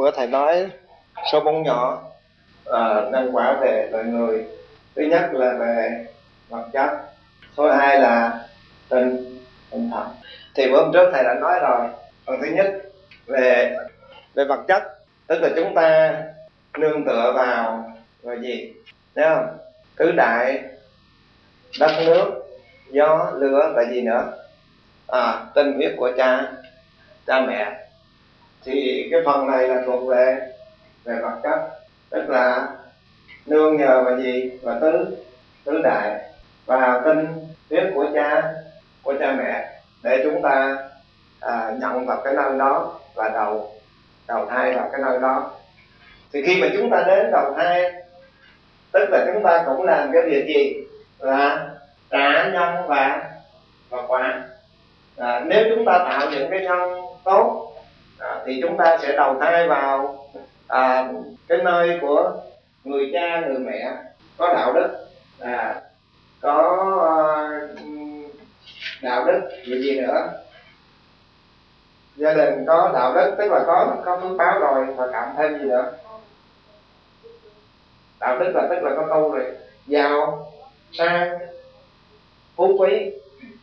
bữa thầy nói số bông nhỏ à, năng quả về loài người. Thứ nhất là về vật chất số hai là tinh tinh thần. Thì bữa hôm trước thầy đã nói rồi. Phần thứ nhất về về vật chất tức là chúng ta nương tựa vào vào gì thấy không? Tứ đại đất nước gió lửa và gì nữa? À tinh huyết của cha cha mẹ thì cái phần này là thuộc về về vật chất. Tức là nương nhờ vào gì? Và tứ tứ đại. Và tinh huyết của cha của cha mẹ để chúng ta à, nhận vào cái nơi đó và đầu đầu thai vào cái nơi đó. Thì khi mà chúng ta đến đầu thai tức là chúng ta cũng làm cái việc gì? Là trả nhân và và quả. À, nếu chúng ta tạo những cái nhân tốt à, thì chúng ta sẽ đầu thai vào à, cái nơi của người cha người mẹ có đạo đức à, có à, đạo đức gì gì nữa gia đình có đạo đức tức là có có phước báo rồi và cộng thêm gì nữa đạo đức là tức là có tu rồi giàu sang phú quý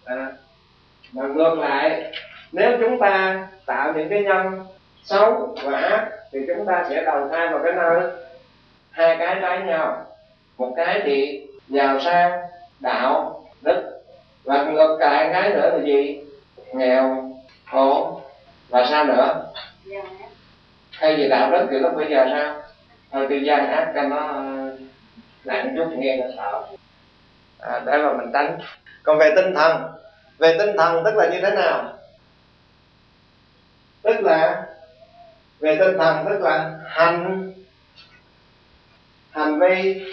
à. mà ngược lại nếu chúng ta tạo những cái nhân xấu và ác thì chúng ta sẽ đầu thai vào cái nơi hai cái trái nhau. Một cái thì giàu sang đạo đức và ngược lại cái nữa là gì? Nghèo khổ và sao nữa? Hay gì đạo đức thì lúc bây giờ sao? Thôi tôi gian ác cho nó nặng chút nghe nó sợ. À, để mà mình tránh còn về tinh thần. Về tinh thần tức là như thế nào tức là về tinh thần tức là hành. Hành vi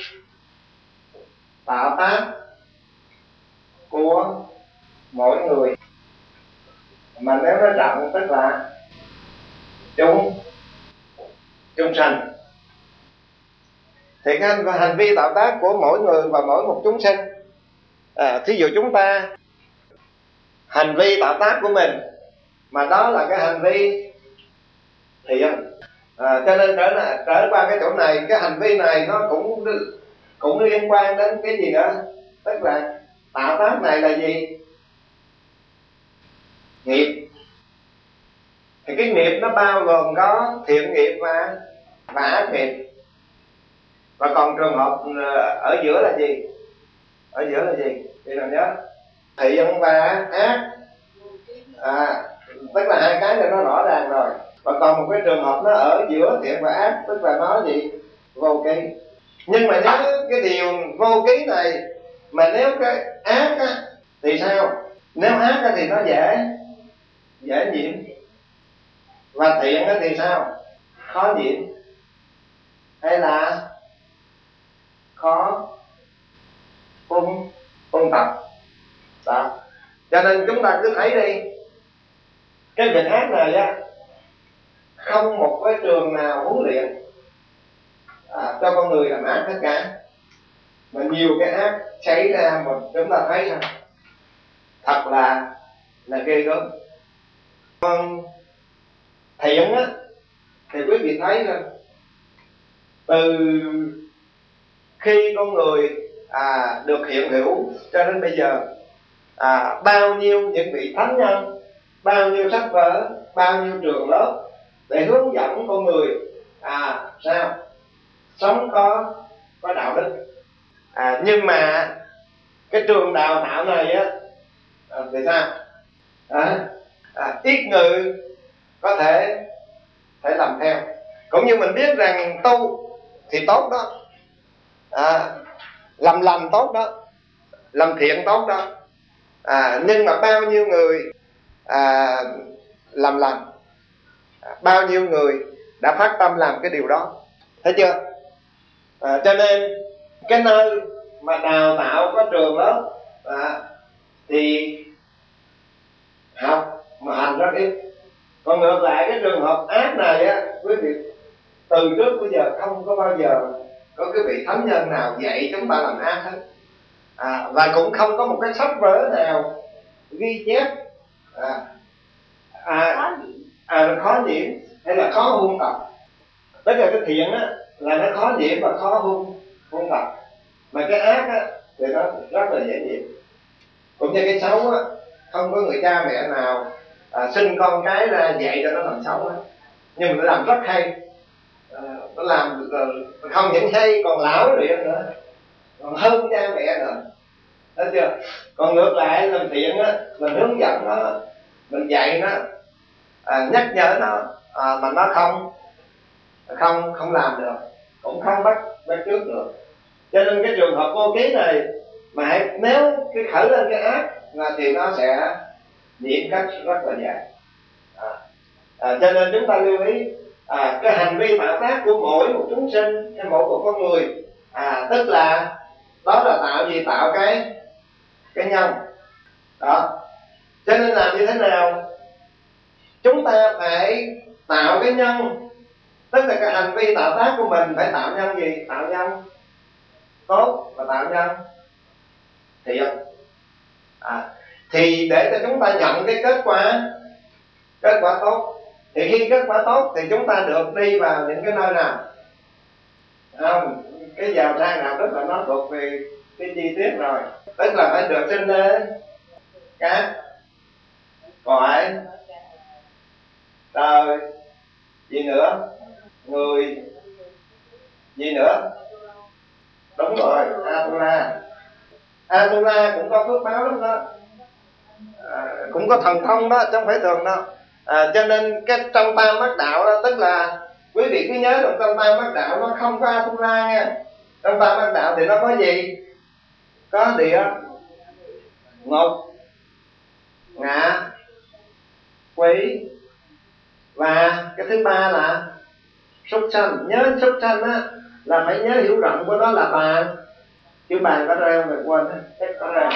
tạo tác của mỗi người. Mà nếu nó rộng tức là chúng chúng sanh. Thì cái hành vi tạo tác của mỗi người và mỗi một chúng sinh. À, thí dụ chúng ta hành vi tạo tác của mình mà đó là cái hành vi thiện. À, cho nên trở lại trở qua cái chỗ này cái hành vi này nó cũng cũng liên quan đến cái gì nữa? Tức là tạo tác này là gì? Nghiệp. Thì cái nghiệp nó bao gồm có thiện nghiệp và và ác nghiệp. Và còn trường hợp à, ở giữa là gì? Ở giữa là gì? Thì nào nhớ? Thiện và ác. À tức là hai cái này nó rõ ràng rồi. Và còn một cái trường hợp nó ở giữa thiện và ác tức là nó gì? Vô ký. Nhưng mà nhớ cái điều vô ký này mà nếu cái ác á, thì sao? Nếu ác á, thì nó dễ dễ nhiễm. Và thiện á, thì sao? Khó nhiễm. Hay là khó ung ung tập? Đó. Cho nên chúng ta cứ thấy đi cái việc ác này á không một cái trường nào huấn luyện à, cho con người làm ác tất cả. Mà nhiều cái ác xảy ra mà chúng ta thấy rằng thật là là ghê gớm. Còn thiện á thì quý vị thấy là từ khi con người à, được hiện hữu cho đến bây giờ à, bao nhiêu những vị thánh nhân bao nhiêu sách vở bao nhiêu trường lớp để hướng dẫn con người. À sao? Sống có có đạo đức. À, nhưng mà cái trường đào tạo này á à, thì sao? À, à, ít người có thể thể làm theo. Cũng như mình biết rằng tu thì tốt đó. À, làm lành tốt đó. Làm thiện tốt đó. À, nhưng mà bao nhiêu người à, làm lành. À, bao nhiêu người đã phát tâm làm cái điều đó? Thấy chưa? À, cho nên cái nơi mà đào tạo có trường lớp à, thì học mà hành rất ít. Còn ngược lại cái trường hợp ác này á quý vị từ trước bây giờ không có bao giờ có cái vị thánh nhân nào dạy chúng ta làm ác hết. À, và cũng không có một cái sách vở nào ghi chép à, à, à, khó nhiễm hay là khó huân tập? Tức là cái thiện á là nó khó nhiễm và khó hung hung tập. Mà cái ác á thì nó rất là dễ nhiễm cũng như cái xấu á không có người cha mẹ nào à, sinh con cái ra dạy cho nó làm xấu á. Nhưng mà nó làm rất hay. À, nó làm à, không những hay còn lão luyện nữa. Còn hơn cha mẹ nữa thấy chưa? Còn ngược lại làm thiện á mình hướng dẫn nó mình dạy nó à, nhắc nhở nó à, mà nó không không không làm được cũng không bắt bắt trước được. Cho nên cái trường hợp vô ký này mà hãy nếu cái khởi lên cái ác là thì nó sẽ diễn cách rất là dài. À, à, cho nên chúng ta lưu ý à, cái hành vi tạo tác của mỗi một chúng sinh hay mỗi một con người à, tức là đó là tạo gì? Tạo cái cái nhân đó. Cho nên làm như thế nào? Chúng ta phải tạo cái nhân. Tức là cái hành vi tạo tác của mình phải tạo nhân gì? Tạo nhân. Tốt và tạo nhân. Thiện à, thì để cho chúng ta nhận cái kết quả kết quả tốt. Thì khi kết quả tốt thì chúng ta được đi vào những cái nơi nào? Không cái giàu sang nào tức là nó thuộc về cái chi tiết rồi tức là phải được sinh lên cá cõi trời gì nữa? Người gì nữa? Đúng rồi atula. Atula cũng có phước báo lắm đó. À, cũng có thần thông đó chứ không phải thường đâu. À, cho nên cái trong tam mắt đạo đó tức là quý vị cứ nhớ trong tam mắt đạo nó không có atula nha. Trong tam mắt đạo thì nó có gì? Có địa ngục ngạ quỷ và cái thứ ba là súc sanh. Nhớ súc sanh á, là phải nhớ hiểu rộng của nó là bàn chứ bàn có ra không được quên có ra.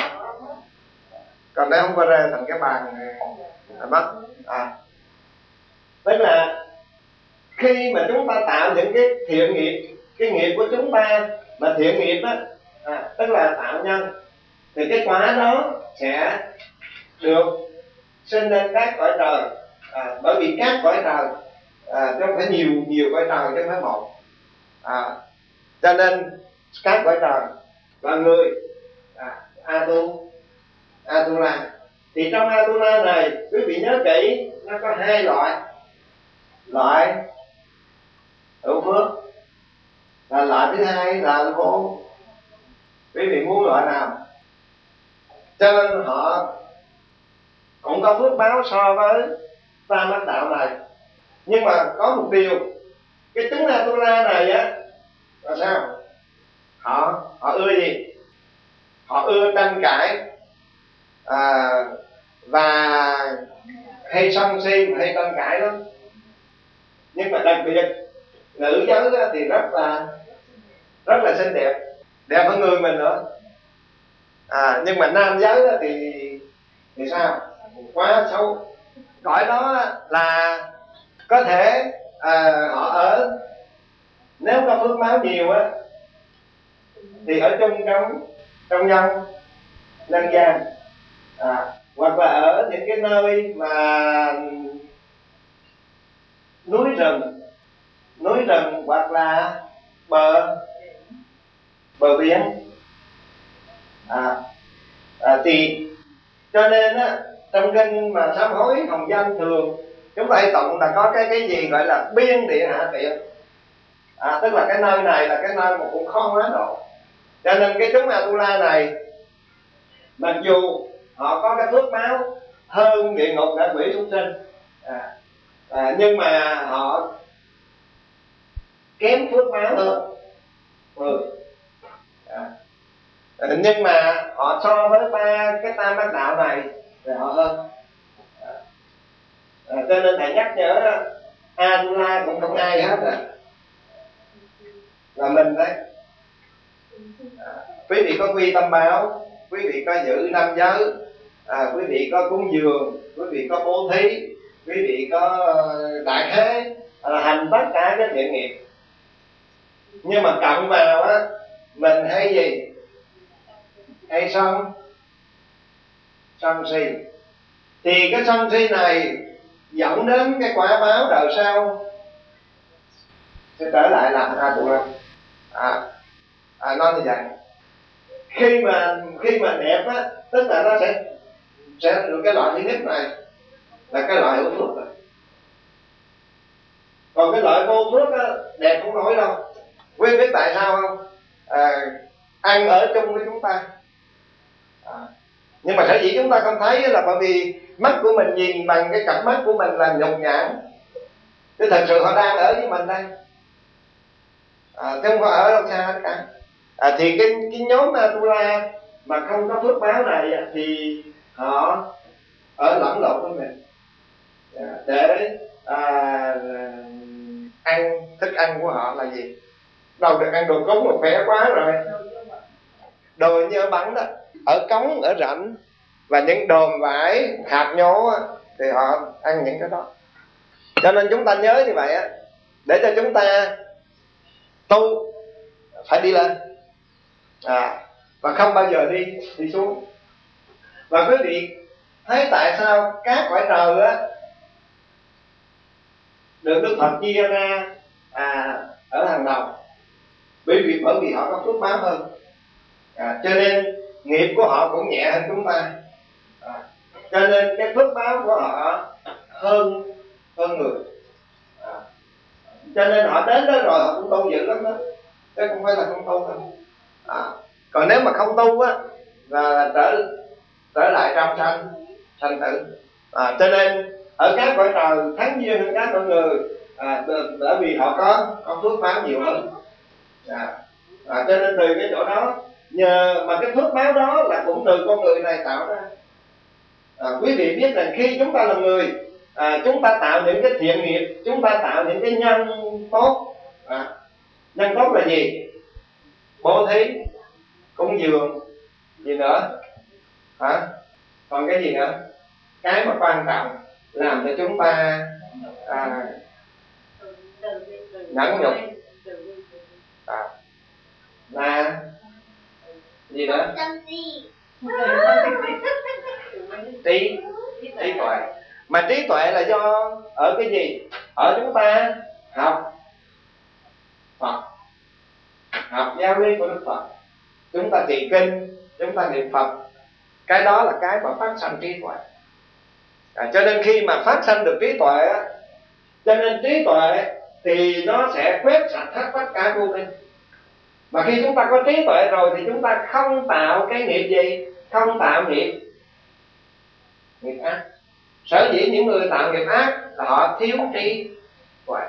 Còn nếu không có ra thành cái bàn là mất. À. Tức là khi mà chúng ta tạo những cái thiện nghiệp, cái nghiệp của chúng ta mà thiện nghiệp á à, tức là tạo nhân. Thì cái quả đó sẽ được sinh lên các cõi trời. À, bởi vì các cõi trời à, chứ không phải nhiều nhiều cõi trời chứ không phải một. À, cho nên các cõi trời và người à, atu atula. Thì trong atula này quý vị nhớ kỹ nó có hai loại. Loại hữu phước. Và loại thứ hai là vô quý vị muốn loại nào? Cho nên họ cũng có phước báo so với tam lãnh đạo này. Nhưng mà có một điều cái chúng la này á là sao? Họ họ ưa gì? Họ ưa tranh cãi à, và hay sân si hay tranh cãi lắm. Nhưng mà đặc biệt nữ giới thì rất là rất là xinh đẹp đẹp hơn người mình nữa. À nhưng mà nam giới thì thì sao? Quá xấu. Gọi đó là có thể à, họ ở nếu có phước máu nhiều á thì ở chung trong trong nhân nhân gian. À, hoặc là ở những cái nơi mà núi rừng núi rừng hoặc là bờ bờ biển à, à thì cho nên á trong kinh mà sám hối hồng danh thường chúng ta hay tụng là có cái cái gì gọi là biên địa hạ tiện. À, tức là cái nơi này là cái nơi mà cũng khó hóa độ. Cho nên cái chúng atula này mặc dù họ có cái phước báo hơn địa ngục đã quỷ chúng sinh à, à, nhưng mà họ kém phước báo hơn. Ừ. Ờ, nhưng mà họ so với ba cái tam bát đạo này thì họ hơn. À, cho nên thầy nhắc nhở La cũng không ai hết à. Là mình đấy. À, quý vị có quy tâm báo quý vị có giữ năm giới à, quý vị có cúng dường quý vị có bố thí quý vị có đại thế là hành tất cả cái thiện nghiệp. Nhưng mà cộng vào á mình hay gì? Hay sân sân si thì cái sân si này dẫn đến cái quả báo đời sau sẽ trở lại làm hai tu la à, à nói như vậy. Khi mà khi mà đẹp á tức là nó sẽ sẽ được cái loại thứ nhất này là cái loại hữu phước rồi. Còn cái loại vô phước á đẹp không nói đâu. Quý biết tại sao không? À, ăn ở chung với chúng ta nhưng mà sở dĩ chúng ta không thấy là bởi vì mắt của mình nhìn bằng cái cặp mắt của mình là nhục nhãn. Chứ thật sự họ đang ở với mình đây. À, chứ không có ở đâu xa hết cả. À, thì cái cái nhóm tu la mà không có phước báo này thì họ ở lẫn lộn với mình. À, để à, ăn thức ăn của họ là gì? Đâu được ăn đồ cúng mà khỏe quá rồi. Đồ như ở bắn đó ở cống ở rãnh và những đồn vải hạt nhố thì họ ăn những cái đó. Cho nên chúng ta nhớ như vậy á để cho chúng ta tu phải đi lên. À và không bao giờ đi đi xuống. Và quý vị thấy tại sao các quả trời á được đức phật chia ra à, ở hàng đầu? Bởi vì bởi vì họ có phước báo hơn. À, cho nên nghiệp của họ cũng nhẹ hơn chúng ta. À, cho nên cái phước báo của họ hơn hơn người. À, cho nên họ đến đó rồi họ cũng tu dữ lắm đó chứ không phải là không tu đâu. À, còn nếu mà không tu á là trở trở lại trong sanh sanh tử. À, cho nên ở các cõi trời thắng duyên hơn các con người à, bởi vì họ có có phước báo nhiều hơn. À, à, cho nên từ cái chỗ đó nhờ mà cái phước báo đó là cũng từ con người này tạo ra. À, quý vị biết rằng khi chúng ta là người à, chúng ta tạo những cái thiện nghiệp chúng ta tạo những cái nhân tốt. À, nhân tốt là gì? Bố thí cúng dường gì nữa? Hả? Còn cái gì nữa? Cái mà quan trọng làm cho chúng ta à, nhẫn nhục. à, là gì nữa? Trí trí tuệ. Mà trí tuệ là do ở cái gì? Ở chúng ta. Học. Phật. Học giáo lý của Đức Phật. Chúng ta trì kinh chúng ta niệm Phật. Cái đó là cái mà phát sanh trí tuệ. À, cho nên khi mà phát sanh được trí tuệ á cho nên trí tuệ thì nó sẽ quét sạch hết tất cả vô minh mà khi chúng ta có trí tuệ rồi thì chúng ta không tạo cái nghiệp gì? Không tạo nghiệp. Nghiệp ác. Sở dĩ những người tạo nghiệp ác là họ thiếu trí tuệ.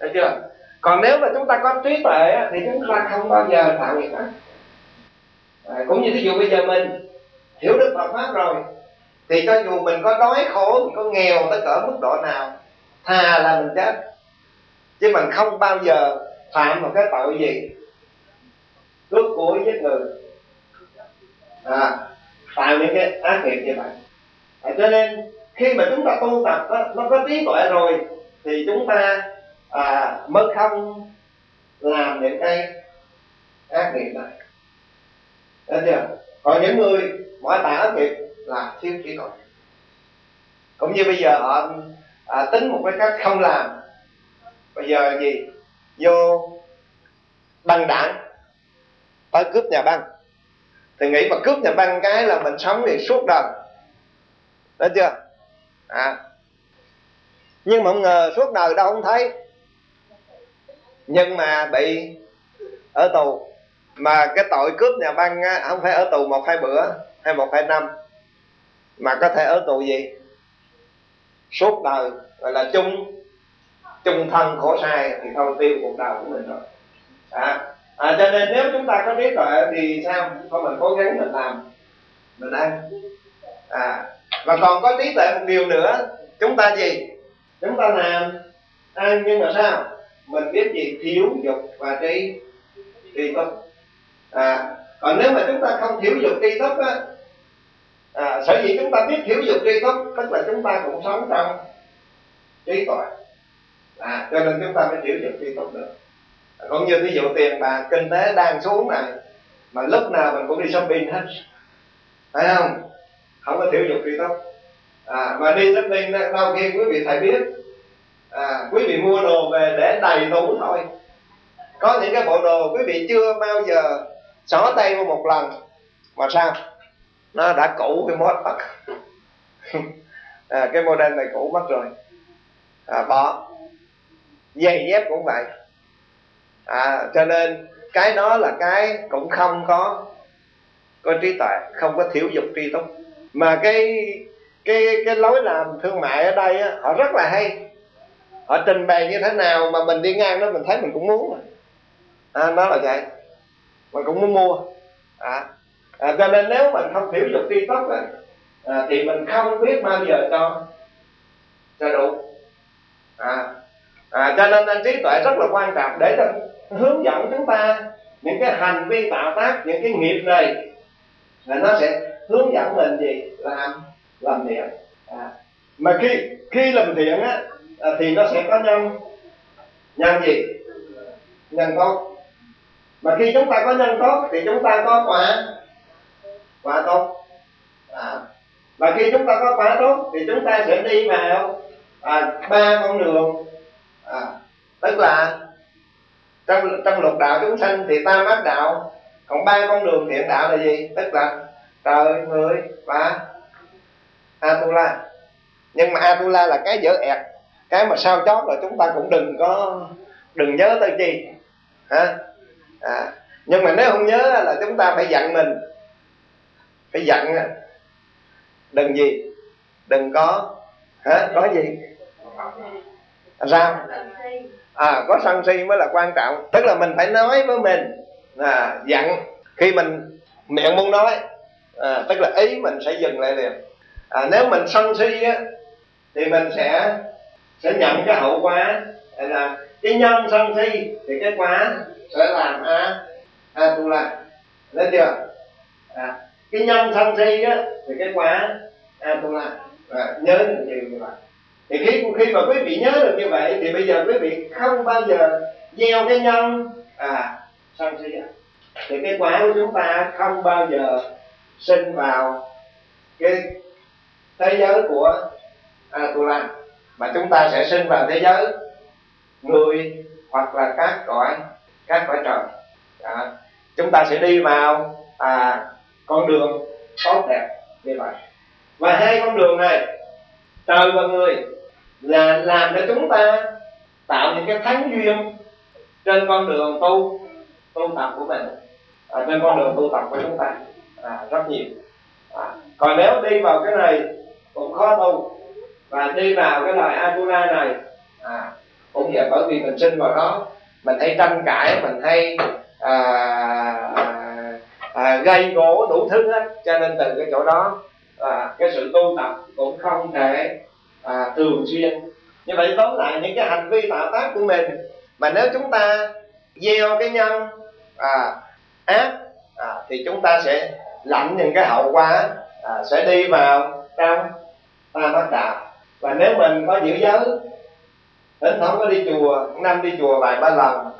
Được chưa? Còn nếu mà chúng ta có trí tuệ thì chúng ta không bao giờ tạo nghiệp ác. À, cũng như ví dụ bây giờ mình hiểu được Phật pháp rồi thì cho dù mình có đói khổ mình có nghèo tới cỡ mức độ nào thà là mình chết. Chứ mình không bao giờ phạm vào cái tội gì? Cướp của giết người. À, tạo những cái ác nghiệp như vậy à, cho nên khi mà chúng ta tu tập đó, nó có trí tuệ rồi thì chúng ta à, mới không làm những cái ác nghiệp này. Thấy chưa? Còn những người mọi tạo ác nghiệp là thiếu trí tuệ. Cũng như bây giờ họ à, tính một cái cách không làm. Bây giờ gì? Vô băng đảng tới cướp nhà băng. Thì nghĩ mà cướp nhà băng cái là mình sống thì suốt đời. Đó chưa? À. Nhưng mà không ngờ suốt đời đâu không thấy. Nhưng mà bị ở tù. Mà cái tội cướp nhà băng á, không phải ở tù một hai bữa hay một hai năm. Mà có thể ở tù gì? Suốt đời gọi là chung chung thân khổ sai thì thôi tiêu cuộc đời của mình rồi. À, à cho nên nếu chúng ta có trí tuệ thì sao? Thôi mình cố gắng mình làm. Mình ăn. À và còn có trí tuệ một điều nữa. Chúng ta gì? Chúng ta làm. Ăn nhưng mà sao? Mình biết gì? Thiếu dục và trí tri túc à còn nếu mà chúng ta không thiếu dục tri túc á à, sở dĩ chúng ta biết thiếu dục tri túc tức là chúng ta cũng sống trong trí tuệ à cho nên chúng ta mới hiểu được tri túc được. À, cũng như ví dụ tiền bạc kinh tế đang xuống này mà lúc nào mình cũng đi shopping hết. Phải không? Không có thiếu dục tri túc à mà đi shopping đâu khi quý vị thầy biết à, quý vị mua đồ về để đầy đủ thôi. Có những cái bộ đồ quý vị chưa bao giờ xỏ tay vô một lần mà sao? Nó đã cũ cái mốt mất. À, cái model này cũ mất rồi. À, bỏ giày dép cũng vậy. À, cho nên cái đó là cái cũng không có có trí tuệ không có thiếu dục tri túc. Mà cái cái cái lối làm thương mại ở đây á, họ rất là hay. Họ trình bày như thế nào mà mình đi ngang đó mình thấy mình cũng muốn. À, nó là vậy. Mình cũng muốn mua. À, à, cho nên nếu mình không thiểu dục tri túc à, à, thì mình không biết bao giờ cho cho đủ. À, à, cho nên anh trí tuệ rất là quan trọng để cho hướng dẫn chúng ta những cái hành vi tạo tác những cái nghiệp này là nó sẽ hướng dẫn mình gì? Làm làm thiện. À. mà khi khi làm thiện á à, thì nó sẽ có nhân. Nhân gì? Nhân tốt. Mà khi chúng ta có nhân tốt thì chúng ta có quả. Quả tốt. À. và khi chúng ta có quả tốt thì chúng ta sẽ đi vào à, ba con đường à, tức là trong trong lục đạo chúng sanh thì tam ác đạo còn ba con đường thiện đạo là gì? Tức là trời người và atula. Nhưng mà atula là cái dở ẹt cái mà sao chót là chúng ta cũng đừng có đừng nhớ tới chi. Hả? À, nhưng mà nếu không nhớ là chúng ta phải dặn mình. Phải dặn đừng gì? Đừng có hả? Có gì? Sao? À có sân si mới là quan trọng. Tức là mình phải nói với mình à dặn khi mình miệng muốn nói à, tức là ý mình sẽ dừng lại liền. À, nếu mình sân si á thì mình sẽ sẽ nhận cái hậu quả. Là cái nhân sân si thì cái quả sẽ làm a a tu la. Thấy chưa? À, cái nhân sân si á thì cái quả a tu la. À, nhớ nhiều như vậy thì khi khi mà quý vị nhớ được như vậy thì bây giờ quý vị không bao giờ gieo cái nhân à sân si thì cái quả của chúng ta không bao giờ sinh vào cái thế giới của a tu la mà chúng ta sẽ sinh vào thế giới người hoặc là các cõi các cõi trời. À, chúng ta sẽ đi vào à, con đường tốt đẹp như vậy. Và hai con đường này trời và người là làm cho chúng ta tạo những cái thắng duyên trên con đường tu tu tập của mình. À, trên con đường tu tập của chúng ta. À, rất nhiều. À, còn nếu đi vào cái này cũng khó tu. Và đi vào cái loại agura này à, cũng vậy bởi vì mình sinh vào đó mình hay tranh cãi mình hay à, à, à, gây gỗ đủ thứ hết. Cho nên từ cái chỗ đó à, cái sự tu tập cũng không thể à, thường xuyên như vậy tóm lại những cái hành vi tạo tác của mình mà nếu chúng ta gieo cái nhân à, ác à, thì chúng ta sẽ lãnh những cái hậu quả à, sẽ đi vào trong ta ác đạo. Và nếu mình có giữ giới thỉnh thoảng có đi chùa năm đi chùa vài ba lần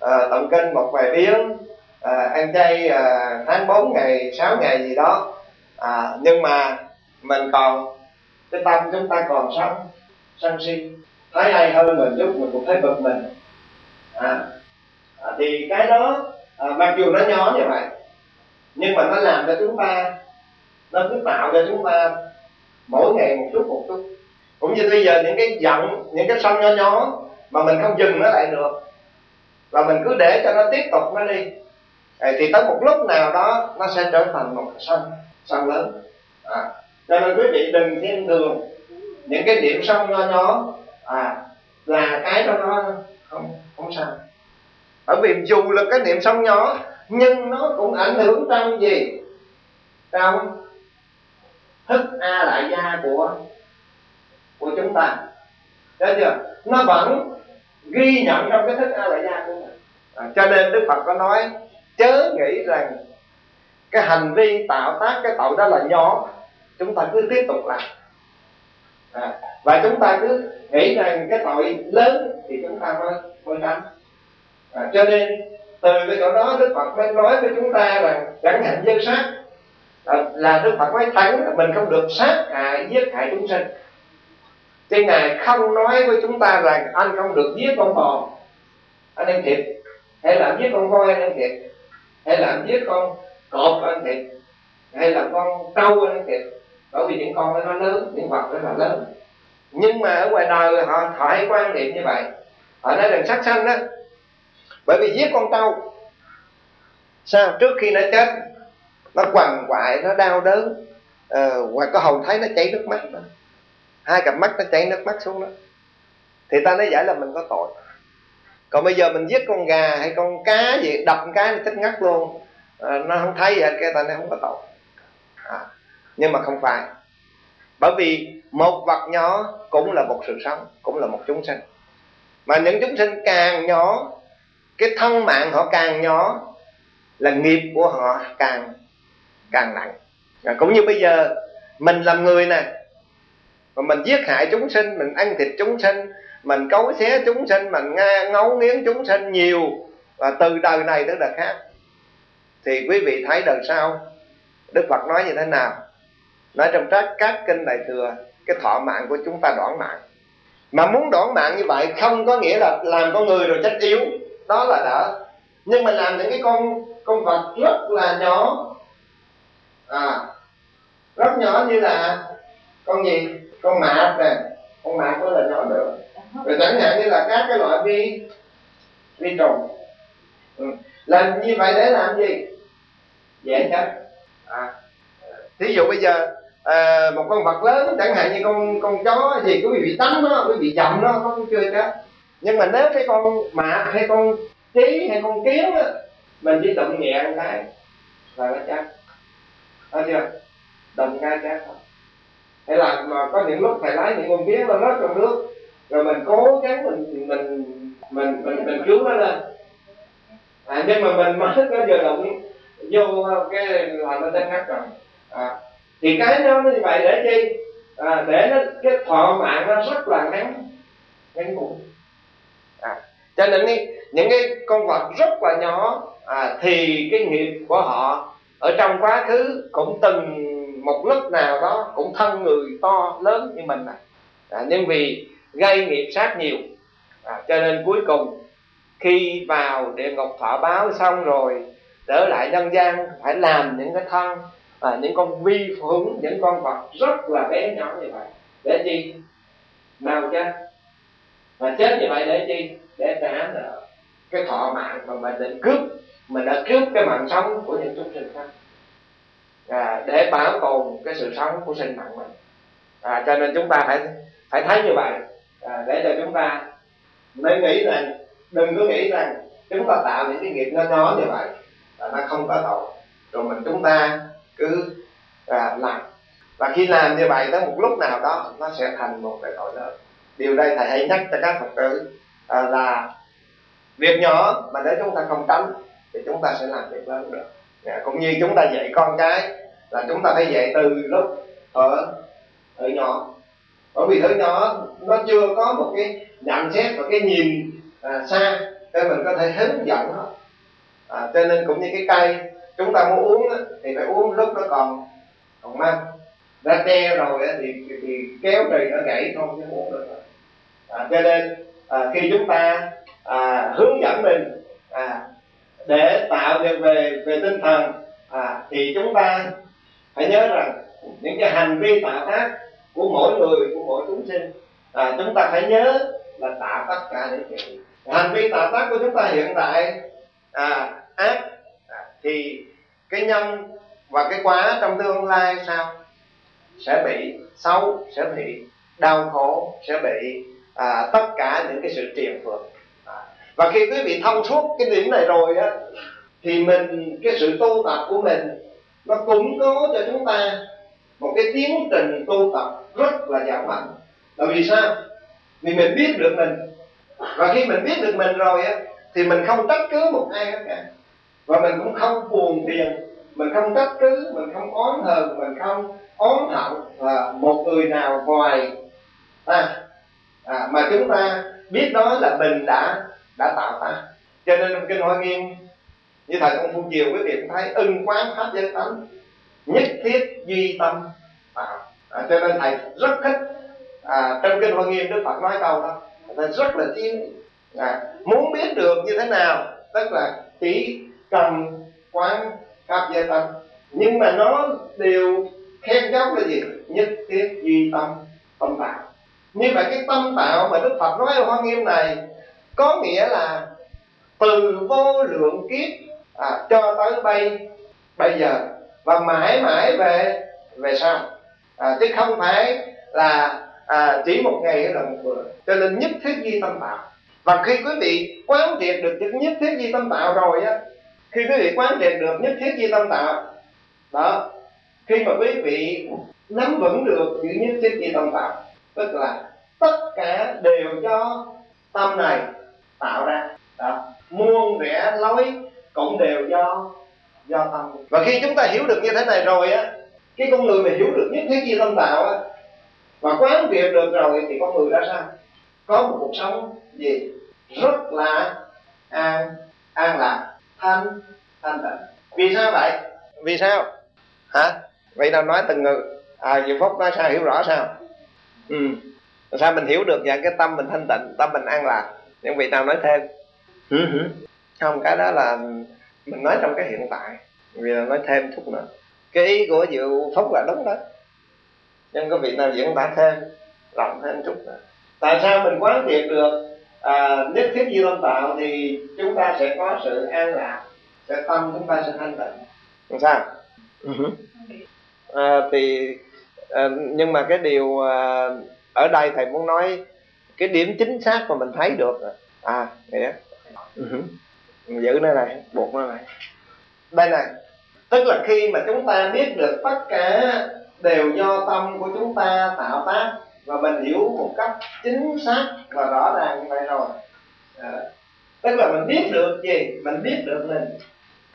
à, tụng kinh một vài tiếng à, ăn chay à, tháng 4 ngày 6 ngày gì đó à, nhưng mà mình còn cái tâm chúng ta còn sống sân si. Thấy ai hơn mình chút mình cũng thấy bực mình. À, à, thì cái đó à, mặc dù nó nhỏ như vậy nhưng mà nó làm cho chúng ta nó cứ tạo cho chúng ta mỗi ngày một chút một chút. Cũng như bây giờ những cái giận những cái sân nhỏ nhỏ mà mình không dừng nó lại được và mình cứ để cho nó tiếp tục nó đi. Thì tới một lúc nào đó nó sẽ trở thành một sân sân lớn. À, cho nên quý vị đừng xem thường những cái điểm sông nho nhỏ à là cái đó nó không không sao bởi vì dù là cái niệm sông nhỏ nhưng nó cũng ảnh hưởng trong gì? Trong thức a lại gia của của chúng ta. Thấy chưa? Nó vẫn ghi nhận trong cái thức a lại gia của mình. À, cho nên đức phật có nói chớ nghĩ rằng cái hành vi tạo tác cái tội đó là nhỏ chúng ta cứ tiếp tục làm. À, và chúng ta cứ nghĩ rằng cái tội lớn thì chúng ta mới mới đánh. À, cho nên từ cái chỗ đó đức phật mới nói với chúng ta rằng chẳng hạn dân sát à, là đức phật mới thắng là mình không được sát hại giết hại chúng sinh. Chứ ngài không nói với chúng ta rằng anh không được giết con bò anh em thiệt. Hay là giết con voi anh em thiệt. Hay là giết con cọp anh thiệt. Hay là con trâu anh thiệt bởi vì những con đó nó lớn những vật đó là lớn. Nhưng mà ở ngoài đời họ họ hay quan niệm như vậy. Họ nói rằng sát sanh đó bởi vì giết con trâu sao? Trước khi nó chết nó quằn quại nó đau đớn ờ, ngoài có hầu thấy nó chảy nước mắt đó. hai cặp mắt nó chảy nước mắt xuống đó. Thì ta nói giải là mình có tội. Còn bây giờ mình giết con gà hay con cá gì đập cái nó chết ngắt luôn. À, nó không thấy gì hết cái ta nói không có tội. À, nhưng mà không phải. Bởi vì một vật nhỏ cũng là một sự sống cũng là một chúng sinh. Mà những chúng sinh càng nhỏ cái thân mạng họ càng nhỏ là nghiệp của họ càng càng nặng. À, cũng như bây giờ mình làm người nè mà mình giết hại chúng sinh mình ăn thịt chúng sinh mình cấu xé chúng sinh mình ngấu nghiến chúng sinh nhiều và từ đời này tới đời khác thì quý vị thấy đời sau đức phật nói như thế nào? Nói trong các các kinh đại thừa, cái thọ mạng của chúng ta đoạn mạng. Mà muốn đoạn mạng như vậy không có nghĩa là làm con người rồi chết yếu. Đó là đỡ nhưng mà làm những cái con con vật rất là nhỏ. À rất nhỏ như là con gì? Con mạc nè. Con mạc có là nhỏ được. Rồi chẳng hạn như là các cái loại vi vi trùng. Ừ. làm như vậy để làm gì? Dễ chết à thí dụ bây giờ à, một con vật lớn chẳng hạn như con con chó gì quý vị bị tắm nó quý vị dầm nó nó cũng chưa đó nhưng mà nếu cái con mạc hay con trí hay con kiến á mình chỉ đụng nhẹ một cái là nó chắc thấy chưa? Đụng cái chắc thôi. Hay là mà có những lúc thầy lái những con kiến nó rớt trong nước rồi mình cố gắng mình mình mình mình, mình cứu nó lên. À, nhưng mà mình mới nó vừa động vô cái là nó chết ngắt rồi. À, thì cái nó như vậy để chi? À, để nó cái thọ mạng nó rất là ngắn ngắn ngủi. À, cho nên cái, những cái con vật rất là nhỏ à, thì cái nghiệp của họ ở trong quá khứ cũng từng một lúc nào đó cũng thân người to lớn như mình này. À, nhưng vì gây nghiệp sát nhiều à, cho nên cuối cùng khi vào địa ngục thọ báo xong rồi trở lại nhân gian phải làm những cái thân à, những con vi khuẩn những con vật rất là bé nhỏ như vậy để chi? Nào chết. Và chết như vậy để chi? Để trả nợ. Cái thọ mạng mà mình định cướp mình đã cướp cái mạng sống của những chúng sinh khác. À, để bảo tồn cái sự sống của sinh mạng mình. À, cho nên chúng ta phải phải thấy như vậy. À, để cho chúng ta nên nghĩ rằng đừng có nghĩ rằng chúng ta tạo những cái nghiệp nó nhỏ như vậy là nó không có tội. Rồi mình chúng ta cứ à, làm. Và khi làm như vậy tới một lúc nào đó nó sẽ thành một cái tội lớn điều đây thầy hãy nhắc cho các phật tử à, là việc nhỏ mà nếu chúng ta không tránh thì chúng ta sẽ làm việc lớn được. À, cũng như chúng ta dạy con cái là chúng ta phải dạy từ lúc ở ở nhỏ. Bởi vì thứ nhỏ nó chưa có một cái nhận xét và cái nhìn à, xa để mình có thể hướng dẫn nó. À, cho nên cũng như cái cây chúng ta muốn uống thì phải uống lúc nó còn còn măng. Ra tre rồi thì, thì kéo trời nó gãy không chứ uống được à, cho nên à, khi chúng ta à, hướng dẫn mình à, để tạo được về về tinh thần à, thì chúng ta phải nhớ rằng những cái hành vi tạo tác của mỗi người của mỗi chúng sinh à, chúng ta phải nhớ là tạo tất cả những chuyện. Hành vi tạo tác của chúng ta hiện tại à, ác à, thì cái nhân và cái quả trong tương lai sao? Sẽ bị xấu sẽ bị đau khổ sẽ bị à, tất cả những cái sự triền phượng à, và khi quý vị thông suốt cái điểm này rồi á thì mình cái sự tu tập của mình nó củng cố cho chúng ta một cái tiến trình tu tập rất là giảm mạnh. Là vì sao? Vì mình biết được mình. Và khi mình biết được mình rồi á thì mình không trách cứ một ai hết cả và mình cũng không buồn phiền. Mình không trách cứ mình không oán hờn mình không oán hận và một người nào ngoài ta. À, mà chúng ta biết đó là mình đã đã tạo ta. Cho nên trong kinh hoa nghiêm như thầy ông phu chiều quý vị cũng thấy ưng quán pháp giới tánh nhất thiết duy tâm tạo. À, cho nên thầy rất thích à, trong kinh hoa nghiêm đức phật nói câu đó. Thầy rất là tin à, muốn biết được như thế nào tức là chỉ cần quán pháp giới tâm. Nhưng mà nó đều khen gốc là gì? Nhất thiết duy tâm tâm tạo. Như vậy cái tâm tạo mà đức phật nói ở hoa nghiêm này có nghĩa là từ vô lượng kiếp à, cho tới bây bây giờ. Và mãi mãi về về sau. À, chứ không phải là à, chỉ một ngày là một bữa. Cho nên nhất thiết duy tâm tạo. Và khi quý vị quán triệt được những nhất thiết duy tâm tạo rồi á khi quý vị quán triệt được nhất thiết chi tâm tạo, đó, khi mà quý vị nắm vững được chữ nhất thiết chi tâm tạo, tức là tất cả đều do tâm này tạo ra, đó, muôn vẻ lối cũng đều do do tâm. Và khi chúng ta hiểu được như thế này rồi á, cái con người mà hiểu được nhất thiết chi tâm tạo á, và quán triệt được rồi thì con người ra sao? Có một cuộc sống gì rất là an an lạc thanh thanh tịnh. Vì sao vậy? Vì sao? Hả? Vậy nào nói từng người à diệu phúc nói sao hiểu rõ sao? Ừ. Sao mình hiểu được vậy? Cái tâm mình thanh tịnh tâm mình an lạc. Nhưng vị nào nói thêm. Ừ, không cái đó là mình nói trong cái hiện tại. Vì là nói thêm chút nữa. Cái ý của diệu phúc là đúng đó. Nhưng có vị nào diễn tả thêm? Làm thêm chút nữa. Tại sao mình quán triệt được à, nhất thiết di tâm tạo thì chúng ta sẽ có sự an lạc sẽ tâm chúng ta sẽ thanh tịnh. Làm sao. Uh-huh. à, thì à, nhưng mà cái điều à, ở đây thầy muốn nói cái điểm chính xác mà mình thấy được à. à ừ Nghĩa uh-huh. giữ nó này buộc nó này. Đây này tức là khi mà chúng ta biết được tất cả đều do tâm của chúng ta tạo tác và mình hiểu một cách chính xác và rõ ràng như vậy rồi. À, tức là mình biết được gì? Mình biết được mình.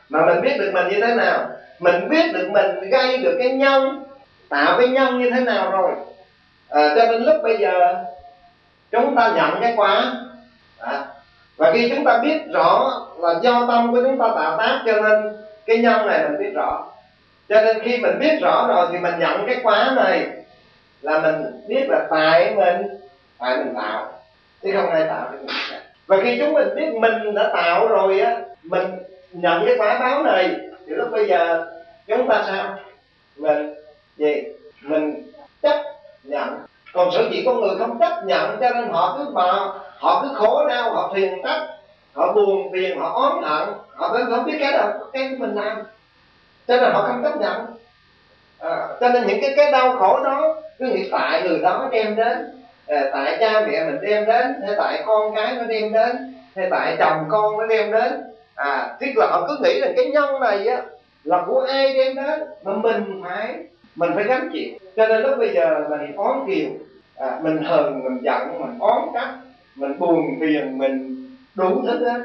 Mà mình biết được mình như thế nào? Mình biết được mình gây được cái nhân tạo cái nhân như thế nào rồi? À, cho nên lúc bây giờ chúng ta nhận cái quả. À, và khi chúng ta biết rõ là do tâm của chúng ta tạo tác cho nên cái nhân này mình biết rõ. Cho nên khi mình biết rõ rồi thì mình nhận cái quả này là mình biết là tại mình tại mình tạo. Chứ không ai tạo cho mình. Và khi chúng mình biết mình đã tạo rồi á, mình nhận cái quả báo này, thì lúc bây giờ chúng ta sao? Mình gì? Mình chấp nhận. Còn sự chỉ có người không chấp nhận, cho nên họ cứ mà họ cứ khổ đau, họ phiền trách, họ buồn phiền, họ oán hận, họ không biết cái đâu cái mình làm. Cho nên họ không chấp nhận à, cho nên những cái cái đau khổ đó cứ nghĩ tại người đó đem đến à, tại cha mẹ mình đem đến hay tại con cái nó đem đến hay tại chồng con nó đem đến. À tức là họ cứ nghĩ rằng cái nhân này á là của ai đem đến mà mình phải mình phải gánh chịu. Cho nên lúc bây giờ mình oán kiều à, mình hờn mình giận mình oán trách mình buồn phiền mình đủ thứ hết.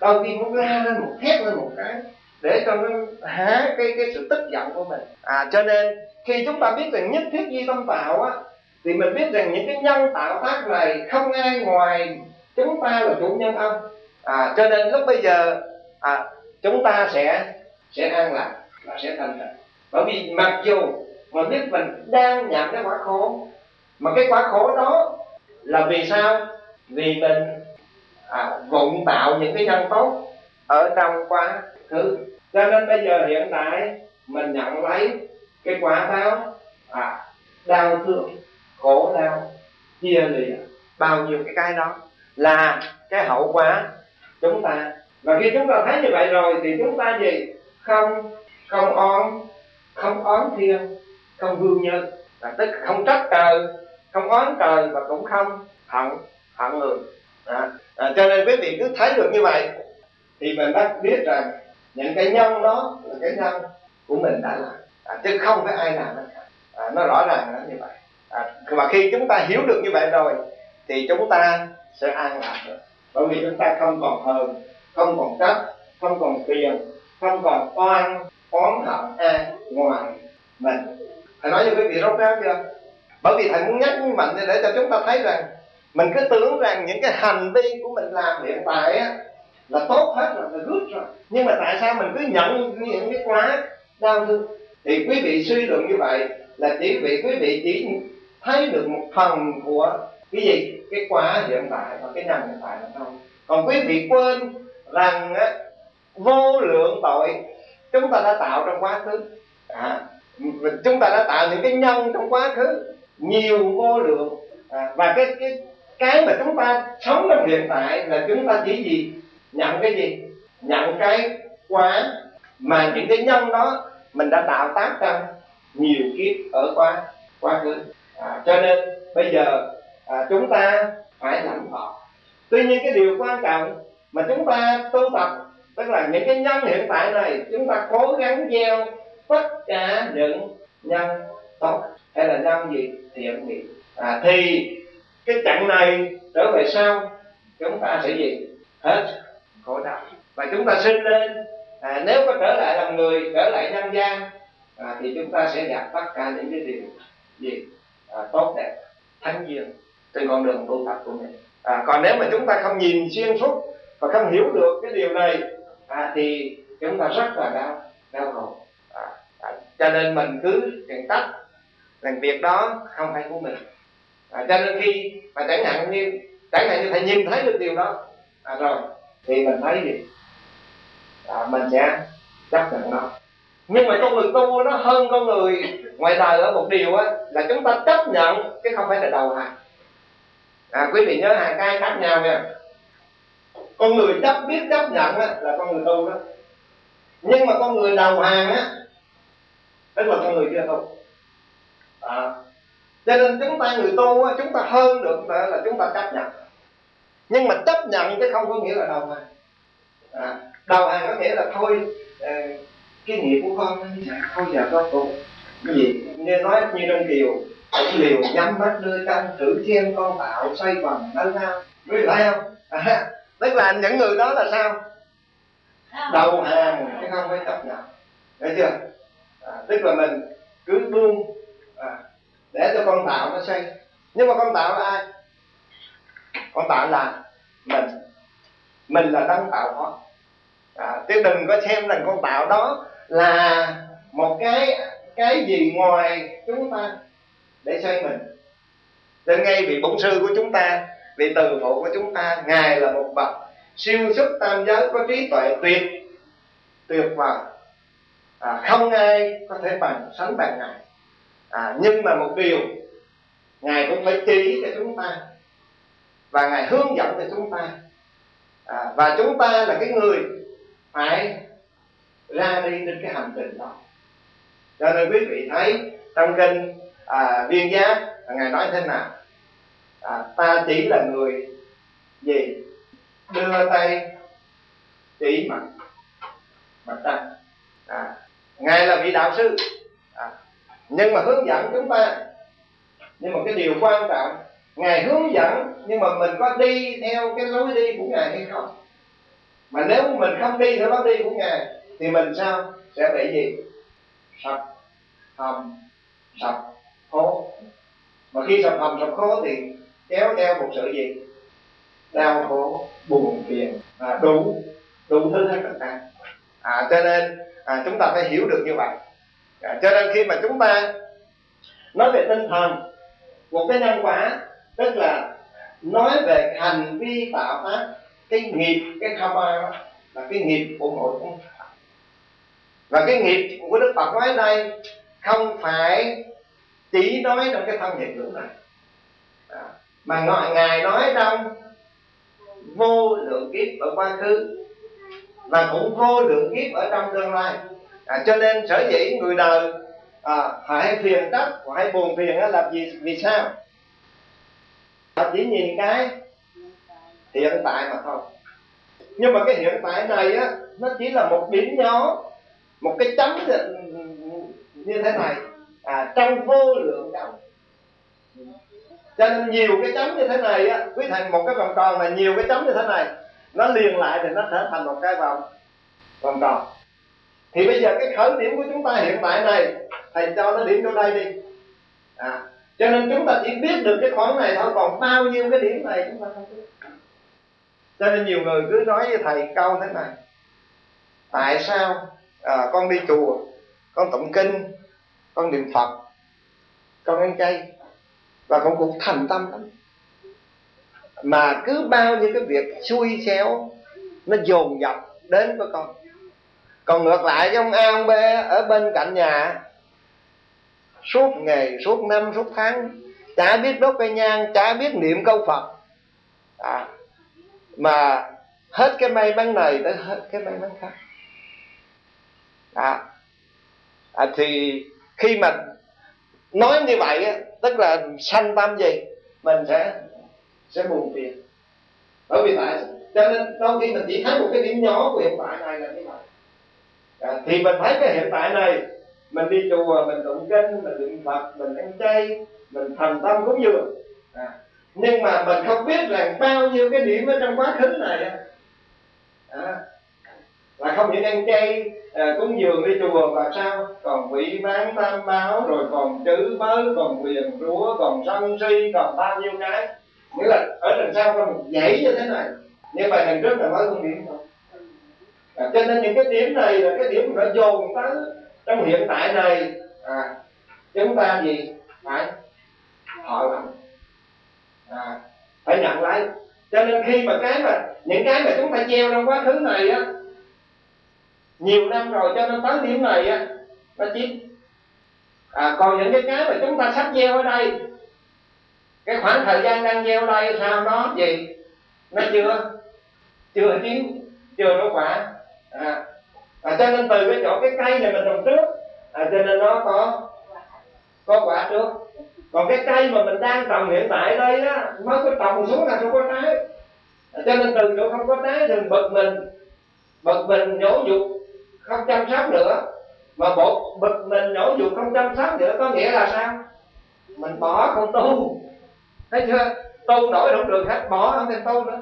Đôi khi muốn la lên một thét lên một cái để cho nó há cái cái sự tức giận của mình à cho nên khi chúng ta biết rằng nhất thiết di tâm tạo á thì mình biết rằng những cái nhân tạo tác này không ai ngoài chúng ta là chủ nhân không. à cho nên lúc bây giờ à chúng ta sẽ sẽ an lạc và sẽ thành thật. bởi vì mặc dù mình biết mình đang nhận cái quả khổ mà cái quả khổ đó là vì sao vì mình à, vụng tạo những cái nhân tốt ở trong quá khứ cho nên bây giờ hiện tại mình nhận lấy cái quả báo à, đau thương khổ đau chia lìa. Bao nhiêu cái cái đó là cái hậu quả chúng ta. Và khi chúng ta thấy như vậy rồi thì chúng ta gì? Không không oán không oán thiên không vương nhân là tức không trách trời không oán trời và cũng không hận hận người. À, à, cho nên quý vị cứ thấy được như vậy thì mình đã biết rằng những cái nhân đó là cái nhân của mình đã làm. À, chứ không phải ai làm cả. À, nó rõ ràng là như vậy. À, và khi chúng ta hiểu được như vậy rồi thì chúng ta sẽ an lạc được. Bởi vì chúng ta không còn hờn không còn trách không còn phiền không còn oan oán hận ai ngoài mình. Thầy nói cho quý vị rốt ráo chưa? Bởi vì thầy muốn nhắc mạnh để cho chúng ta thấy rằng mình cứ tưởng rằng những cái hành vi của mình làm hiện tại á là tốt hết rồi là good rồi. Nhưng mà tại sao mình cứ nhận những cái quá đau thương? Thì quý vị suy luận như vậy là chỉ vì quý vị chỉ thấy được một phần của cái gì? Cái quả hiện tại và cái nhân hiện tại là không còn quý vị quên rằng á, vô lượng tội chúng ta đã tạo trong quá khứ. À, chúng ta đã tạo những cái nhân trong quá khứ nhiều vô lượng. À, và cái cái cái mà chúng ta sống trong hiện tại là chúng ta chỉ gì nhận cái gì? Nhận cái quá mà những cái nhân đó mình đã tạo tác ra nhiều kiếp ở quá quá khứ. À, cho nên bây giờ à, chúng ta phải lãnh thọ tuy nhiên cái điều quan trọng mà chúng ta tu tập tức là những cái nhân hiện tại này chúng ta cố gắng gieo tất cả những nhân tốt. Hay là nhân gì? Thiện nghiệp à, thì cái trận này trở về sau chúng ta sẽ gì? Hết khổ đau. Và chúng ta sinh lên à, nếu có trở lại làm người trở lại nhân gian à, thì chúng ta sẽ gặp tất cả những cái điều gì à, tốt đẹp thánh duyên trên con đường tu tập của mình. À, còn nếu mà chúng ta không nhìn xuyên suốt và không hiểu được cái điều này à, thì chúng ta rất là đau đau khổ. À, à, cho nên mình cứ chừng tách rằng việc đó không phải của mình. À, cho nên khi mà chẳng hạn như chẳng hạn như thầy nhìn thấy được điều đó à, rồi thì mình thấy gì? À, mình sẽ chấp nhận nó. Nhưng mà con người tu nó hơn con người ngoài đời ở một điều á là chúng ta chấp nhận chứ không phải là đầu hàng. À quý vị nhớ hai cái khác nhau nha. Con người chấp biết chấp nhận á, là con người tu đó. Nhưng mà con người đầu hàng á tức là con người chưa tu. À, cho nên chúng ta người tu á, chúng ta hơn được là chúng ta chấp nhận nhưng mà chấp nhận chứ không có nghĩa là đầu hàng. À, đầu hàng có nghĩa là thôi à, cái nghiệp của con như thôi giờ con cũng gì? Như nói như đông kiều liều nhắm mắt đưa chân thử thiên con tạo xoay vòng nơi sao? quý vị thấy không? À, tức là những người đó là sao? Đầu hàng chứ không phải chấp nhận. Thấy chưa? À, tức là mình cứ buông à, để cho con tạo nó xây nhưng mà con tạo là ai? Con tạo là mình mình là đang tạo nó à, chứ đừng có xem rằng con tạo đó là một cái cái gì ngoài chúng ta để xây mình. Nên ngay vị bổn sư của chúng ta vị từ phụ của chúng ta ngài là một bậc siêu xuất tam giới có trí tuệ tuyệt tuyệt vời. À, không ai có thể bằng sánh bằng ngài. À, nhưng mà một điều ngài cũng phải chỉ cho chúng ta và ngài hướng dẫn cho chúng ta. À, và chúng ta là cái người phải ra đi trên cái hành trình đó. Cho nên quý vị thấy trong kinh à, viên giác ngài nói thế nào? À, ta chỉ là người gì? Đưa tay chỉ mặt mặt trăng à, ngài là vị đạo sư. À, nhưng mà hướng dẫn chúng ta nhưng mà cái điều quan trọng ngài hướng dẫn nhưng mà mình có đi theo cái lối đi của ngài hay không? Mà nếu mình không đi theo lối đi của ngài thì mình sao? Sẽ bị gì? Sập hầm sập khố mà khi sập hầm sập khố thì kéo theo một sự gì? Đau khổ buồn phiền à, đủ đủ thứ hết tất cả. À, cho nên à, chúng ta phải hiểu được như vậy. À, cho nên khi mà chúng ta nói về tinh thần một cái nhân quả tức là nói về hành vi tạo ác, cái nghiệp cái karma là cái nghiệp của mỗi con và cái nghiệp của đức phật nói đây không phải chỉ nói trong cái thân hiện hữu này à, mà ngài, ngài nói trong vô lượng kiếp ở quá khứ và cũng vô lượng kiếp ở trong tương lai. À, cho nên sở dĩ người đời à, phải phiền trách phải buồn phiền là vì vì sao? Ta chỉ nhìn cái. Hiện tại mà thôi. Nhưng mà cái hiện tại này á nó chỉ là một điểm nhỏ một cái chấm như thế này. À, trong vô lượng chấm. Cho nên nhiều cái chấm như thế này á quý thành một cái vòng tròn là nhiều cái chấm như thế này nó liền lại thì nó trở thành một cái vòng vòng tròn. Thì bây giờ cái khởi điểm của chúng ta hiện tại này thầy cho nó điểm chỗ đây đi. À, cho nên chúng ta chỉ biết được cái khoản này thôi còn bao nhiêu cái điểm này chúng ta không biết. Cho nên nhiều người cứ nói với thầy câu thế này tại sao à, con đi chùa con tụng kinh con niệm phật con ăn chay và con cũng thành tâm lắm? Mà cứ bao nhiêu cái việc xui xéo nó dồn dập đến với con. Còn ngược lại với ông A ông B ở bên cạnh nhà suốt ngày suốt năm suốt tháng chả biết đốt cây nhang chả biết niệm câu phật. À, mà hết cái may mắn này tới hết cái may mắn khác. À, à, thì khi mà nói như vậy tức là sanh tâm gì mình sẽ sẽ buồn phiền. Bởi vì tại cho nên đôi khi mình chỉ thấy một cái điểm nhỏ của hiện tại này là như vậy. À, thì mình thấy cái hiện tại này mình đi chùa mình tụng kinh mình niệm phật mình ăn chay mình thành tâm cúng dường. À, nhưng mà mình không biết rằng bao nhiêu cái điểm ở trong quá khứ này à, là không những ăn chay à, cúng dường đi chùa và sao? Còn vị bán tam báo rồi còn chữ bớ còn quyền rúa còn sân si còn bao nhiêu cái. Nghĩa là ở đằng sau có một dãy như thế này. Nhưng mà đằng trước là mới con điểm thôi. À, cho nên những cái điểm này là cái điểm mà nó dồn tới trong hiện tại này à, chúng ta gì? Phải họ làm à, phải nhận lấy. Cho nên khi mà cái mà những cái mà chúng ta gieo trong quá khứ này á nhiều năm rồi cho nên tới điểm này á nó chín. À, còn những cái cái mà chúng ta sắp gieo ở đây cái khoảng thời gian đang gieo đây sao đó gì? Nó chưa chưa chín chưa có quả. À, à, cho nên từ cái chỗ cái cây này mình trồng trước. À, cho nên nó có có quả trước. Còn cái cây mà mình đang trồng hiện tại đây đó mới có trồng xuống là không có trái. À, cho nên từ chỗ không có trái thì bực mình bực mình nhổ dục không chăm sóc nữa. Mà bộ bực mình nhổ dục không chăm sóc nữa có nghĩa là sao? Mình bỏ không tu. Thấy chưa? Tu đổi không được hết bỏ không thêm tu nữa.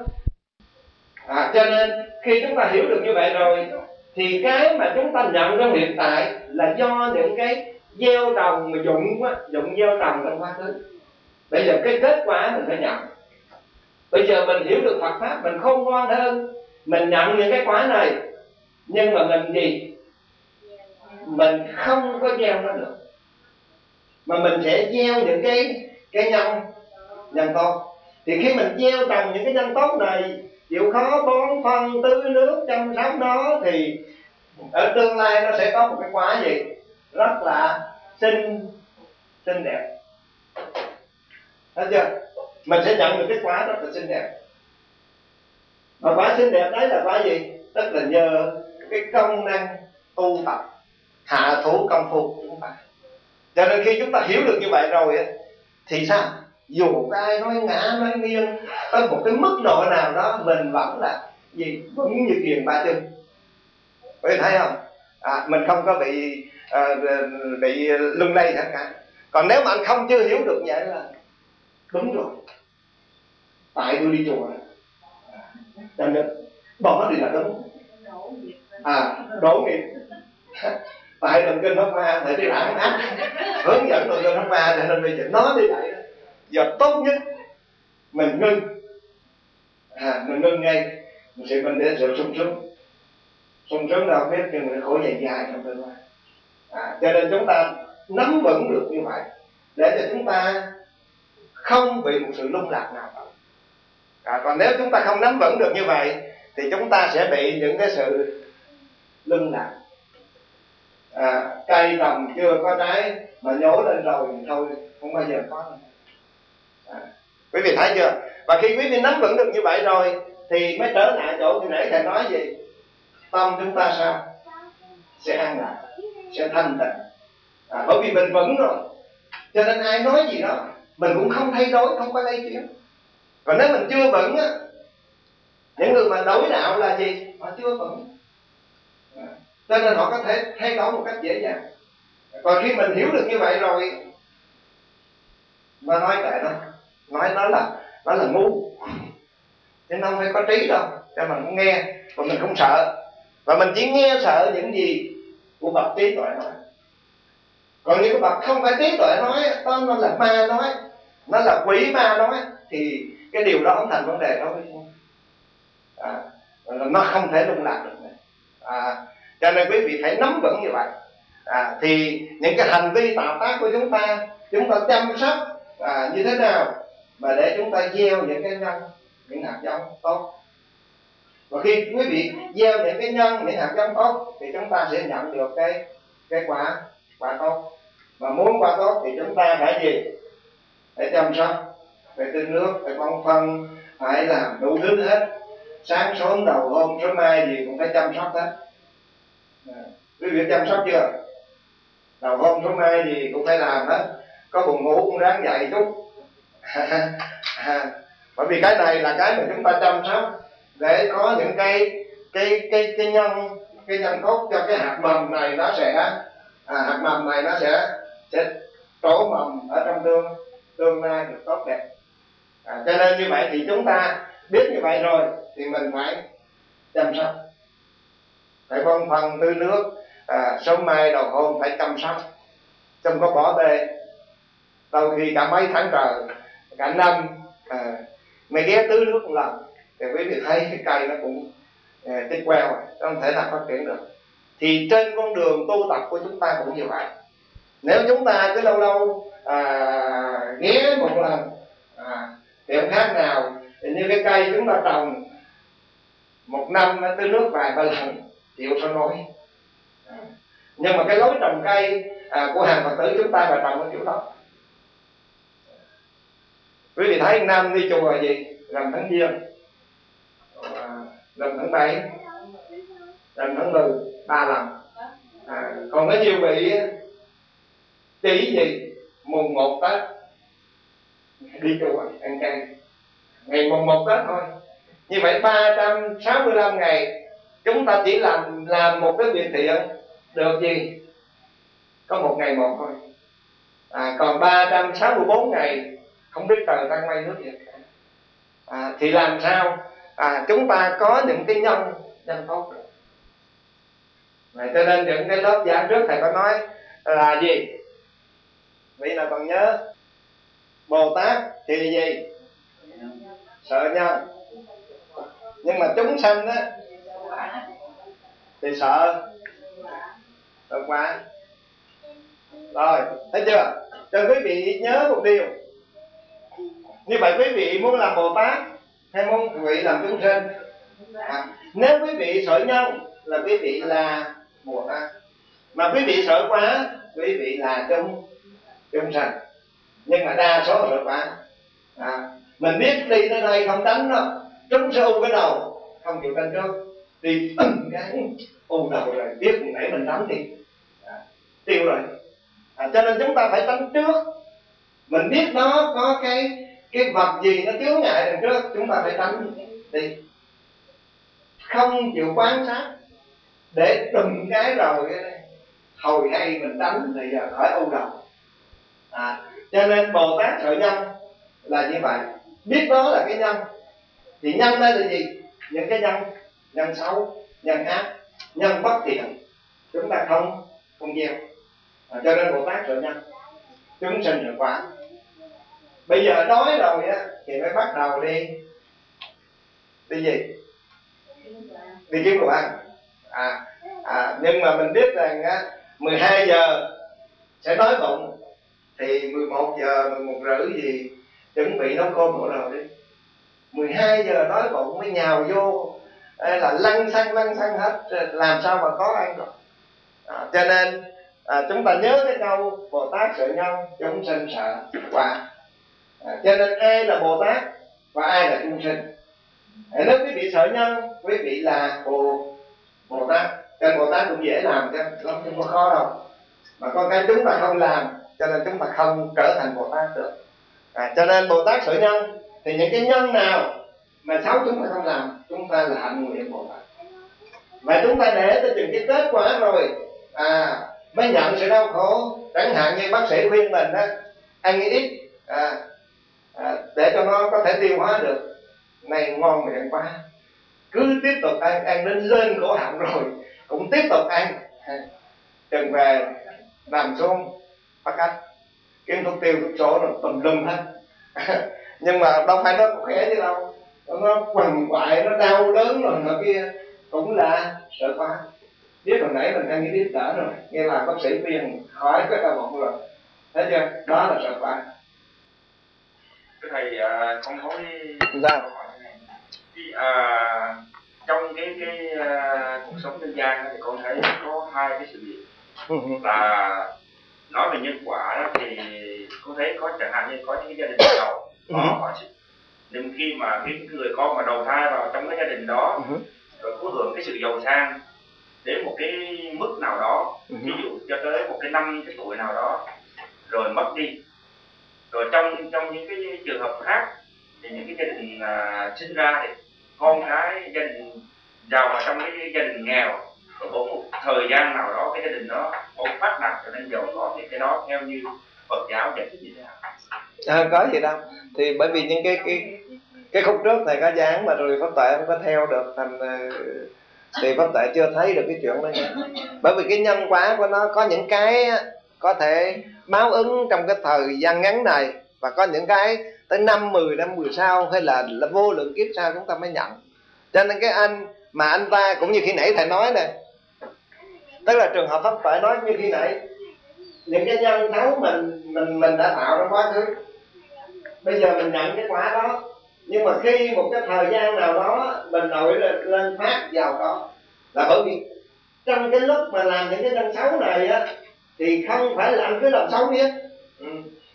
À, cho nên khi chúng ta hiểu được như vậy rồi thì cái mà chúng ta nhận trong hiện tại là do những cái gieo trồng mà dụng á, dụng gieo trồng trong quá khứ. Bây giờ cái kết quả mình phải nhận. Bây giờ mình hiểu được Phật pháp, mình không ngoan hơn, mình nhận những cái quả này, nhưng mà mình gì? Mình không có gieo nó được. Mà mình sẽ gieo những cái cái nhân nhân tốt. Thì khi mình gieo trồng những cái nhân tốt này chịu khó bón phân tưới nước chăm sóc nó thì ở tương lai nó sẽ có một cái quả gì? Rất là xinh xinh đẹp. Thấy chưa? Mình sẽ nhận được cái quả rất là xinh đẹp. Mà quả xinh đẹp đấy là quả gì? Tức là nhờ cái công năng tu tập, hạ thủ công phu của chúng ta. Cho nên khi chúng ta hiểu được như vậy rồi thì sao? Dù ai nói ngã nói nghiêng tới một cái mức độ nào đó mình vẫn là gì? Vẫn như kiền ba chân. Quý thấy không? À, mình không có bị à, à bị lung lay hết cả. Còn nếu mà anh không chưa hiểu được vậy là đúng rồi. Tại tôi đi chùa. Cho nên bỏ đi là đúng. À đổ nghiệp. Tại mình kinh pháp ma thì đi lại hướng dẫn tụi kinh pháp ma cho nên bây giờ nó đi lại giờ tốt nhất mình ngưng. À mình ngưng ngay. Mình sẽ mình để sự sung sướng. Sung sướng đâu biết nhưng mình khổ dài dài trong tương lai. À, cho nên chúng ta nắm vững được như vậy để cho chúng ta không bị một sự lung lạc nào cả à, còn nếu chúng ta không nắm vững được như vậy thì chúng ta sẽ bị những cái sự lung lạc. À, cây trồng chưa có trái mà nhổ lên rồi thì thôi không bao giờ có à, quý vị thấy chưa? Và khi quý vị nắm vững được như vậy rồi thì mới trở lại chỗ như nãy thầy nói gì? Tâm chúng ta sao? Sẽ an lạc sẽ thanh tịnh. À, bởi vì mình vững rồi. Cho nên ai nói gì đó mình cũng không thay đổi không có lay chuyển. Còn nếu mình chưa vững á những người mà đối đạo là gì? Họ chưa vững. À, cho nên họ có thể thay đổi một cách dễ dàng. Còn khi mình hiểu được như vậy rồi mà nói kệ nó nói nó là nó là ngu. Chứ nó không phải có trí đâu cho mình không nghe và mình không sợ. Và mình chỉ nghe sợ những gì của bậc trí tuệ nói. Còn những cái bậc không phải trí tuệ nói đó nó là ma nói nó là quỷ ma nói thì cái điều đó không thành vấn đề đối với chúng à, nó không thể lung lạc được này. à, cho nên quý vị hãy nắm vững như vậy. À, thì những cái hành vi tạo tác của chúng ta chúng ta chăm sóc à, như thế nào? Mà để chúng ta gieo những cái nhân, những hạt giống tốt. Và khi quý vị gieo những cái nhân, những hạt giống tốt, thì chúng ta sẽ nhận được cái cái quả quả tốt. Mà muốn quả tốt thì chúng ta phải gì? Phải chăm sóc, phải tưới nước, phải bón phân, phải làm đủ thứ hết. Sáng sớm đầu hôm, sớm mai gì cũng phải chăm sóc hết. Dạ. Quý vị chăm sóc chưa? Đầu hôm, sớm mai gì cũng phải làm hết. Có buồn ngủ cũng ráng dậy chút. bởi vì cái này là cái mà chúng ta chăm sóc để có những cái cái cái cái nhân cái nhân tốt cho cái hạt mầm này nó sẽ à, hạt mầm này nó sẽ sẽ trổ mầm ở trong tương tương lai được tốt đẹp. À, cho nên như vậy thì chúng ta biết như vậy rồi thì mình phải chăm sóc. Phải bông phần tưới nước à, sớm mai đầu hôm phải chăm sóc. Không có bỏ bê. Đôi khi cả mấy tháng trời cả năm à, mày ghé tứ nước một lần thì quý vị thấy cái cây nó cũng à, tích queo nó không thể nào phát triển được. Thì trên con đường tu tập của chúng ta cũng như vậy. Nếu chúng ta cứ lâu lâu à, ghé một lần à, thì không khác nào thì như cái cây chúng ta trồng một năm nó tưới nước vài ba lần chịu sao nổi. À, nhưng mà cái lối trồng cây à, của hàng phật tử chúng ta là trồng ở kiểu đó quý vị thấy nam đi chùa là gì? Rằm tháng giêng. À, rằm tháng bảy rằm tháng mười ba lần. À, còn có nhiều vị chỉ gì? Mùng một tết. Đi chùa ăn chay ngày mùng một tết thôi. Như vậy 365 ngày chúng ta chỉ làm làm một cái việc thiện. Được gì? Có một ngày một thôi. À, còn 364 ngày không biết trời đang quay nước gì à, thì làm sao? À, chúng ta có những cái nhân nhân tốt được Vậy cho nên những cái lớp giảng trước thầy có nói là gì? Vì nào còn nhớ bồ tát thì gì? Sợ nhân. Nhưng mà chúng sanh á thì sợ sợ quá rồi thấy chưa? Cho quý vị nhớ một điều như vậy quý vị muốn làm bồ tát hay muốn quý vị làm chúng sinh? À, nếu quý vị sợ nhân là quý vị là bồ tát. Mà quý vị sợ quá quý vị là chúng chúng sanh. Nhưng mà đa số sợ quá. À, mình biết đi tới đây không đánh đó, chúng sẽ cái đầu không chịu đánh trước đi cái ôm đầu rồi biết nãy mình đánh đi. À, tiêu rồi. À, cho nên chúng ta phải đánh trước. Mình biết nó có cái cái vật gì nó chướng ngại đằng trước chúng ta phải tránh đi không chịu quan sát. Để từng cái rồi hồi hay mình đánh thì giờ khỏi ưu đầu. À, cho nên bồ tát sợ nhân là như vậy. Biết đó là cái nhân. Thì nhân đây là gì? Những cái nhân nhân xấu nhân ác nhân bất thiện. Chúng ta không không gieo. À, cho nên bồ tát sợ nhân chúng sinh là quả bây giờ đói rồi á thì mới bắt đầu đi. Đi gì? Đi kiếm đồ ăn. À, à nhưng mà mình biết rằng á 12 giờ sẽ đói bụng thì 11 giờ 11 rưỡi gì chuẩn bị nấu cơm bộ đầu đi. 12 giờ đói bụng mới nhào vô là lăn xăng lăn xăng hết à, làm sao mà có ăn được. À, cho nên à, chúng ta nhớ cái câu bồ tát sợ nhau chúng sinh sợ quả à, cho nên ai là bồ tát và ai là trung sinh? À, nếu quý vị sợ nhân quý vị là bồ bồ tát. Cho bồ tát cũng dễ làm chứ không không có khó đâu. Mà con cái chúng ta không làm cho nên chúng ta không trở thành bồ tát được. À, cho nên bồ tát sợ nhân thì những cái nhân nào mà xấu chúng ta không làm chúng ta là hạnh nguyện bồ tát. Mà chúng ta để tới chừng cái kết quả rồi à mới nhận sự đau khổ. Chẳng hạn như bác sĩ khuyên mình á ăn ít à, à, để cho nó có thể tiêu hóa được. Này ngon miệng quá. Cứ tiếp tục ăn ăn đến lên cổ họng rồi cũng tiếp tục ăn. À, Chừng về nằm xuống bắt cách kiếm thuốc tiêu thuốc chỗ rồi tùm lum hết. Nhưng mà đâu phải nó khỏe chứ đâu. Nó quằn quại nó đau đớn rồi nó kia. Cũng là sợ quá. Biết hồi nãy mình đang nghĩ biết đỡ rồi. Nghe là bác sĩ viên khỏi cái đau bụng rồi. Thấy chưa? Đó là sợ quá cái thầy à, con có cái sao à, trong cái cái uh, cuộc sống nhân gian thì con thấy có hai cái sự việc. Ừ, ừ. là nói về nhân quả đó thì con thấy có chẳng hạn như có những cái gia đình giàu có họ nhưng khi mà cái người con mà đầu thai vào trong cái gia đình đó rồi có hưởng cái sự giàu sang đến một cái mức nào đó ví dụ cho tới một cái năm cái tuổi nào đó rồi mất đi rồi trong trong những cái trường hợp khác thì những cái gia đình à, sinh ra thì con cái gia đình giàu mà trong cái gia đình nghèo rồi có một thời gian nào đó cái gia đình đó bỗng phát đạt trở nên giàu có thì cái đó theo như Phật giáo giải thích như thế nào? À, có gì đâu thì bởi vì những cái cái cái khúc trước thầy có dáng mà rồi pháp tuệ không có theo được thành à, thì pháp tuệ chưa thấy được cái chuyện đó nha bởi vì cái nhân quả của nó có những cái có thể báo ứng trong cái thời gian ngắn này và có những cái tới năm 10 năm 10 sau hay là, là vô lượng kiếp sau chúng ta mới nhận. Cho nên cái anh mà anh ta cũng như khi nãy thầy nói nè tức là trường hợp pháp phải nói như khi nãy những cái nhân xấu mình mình mình đã tạo ra quá khứ. Bây giờ mình nhận cái quả đó nhưng mà khi một cái thời gian nào đó mình nổi lên, lên phát vào đó là bởi vì trong cái lúc mà làm những cái nhân xấu này á thì không phải là anh cứ làm xấu nhé. Ừ.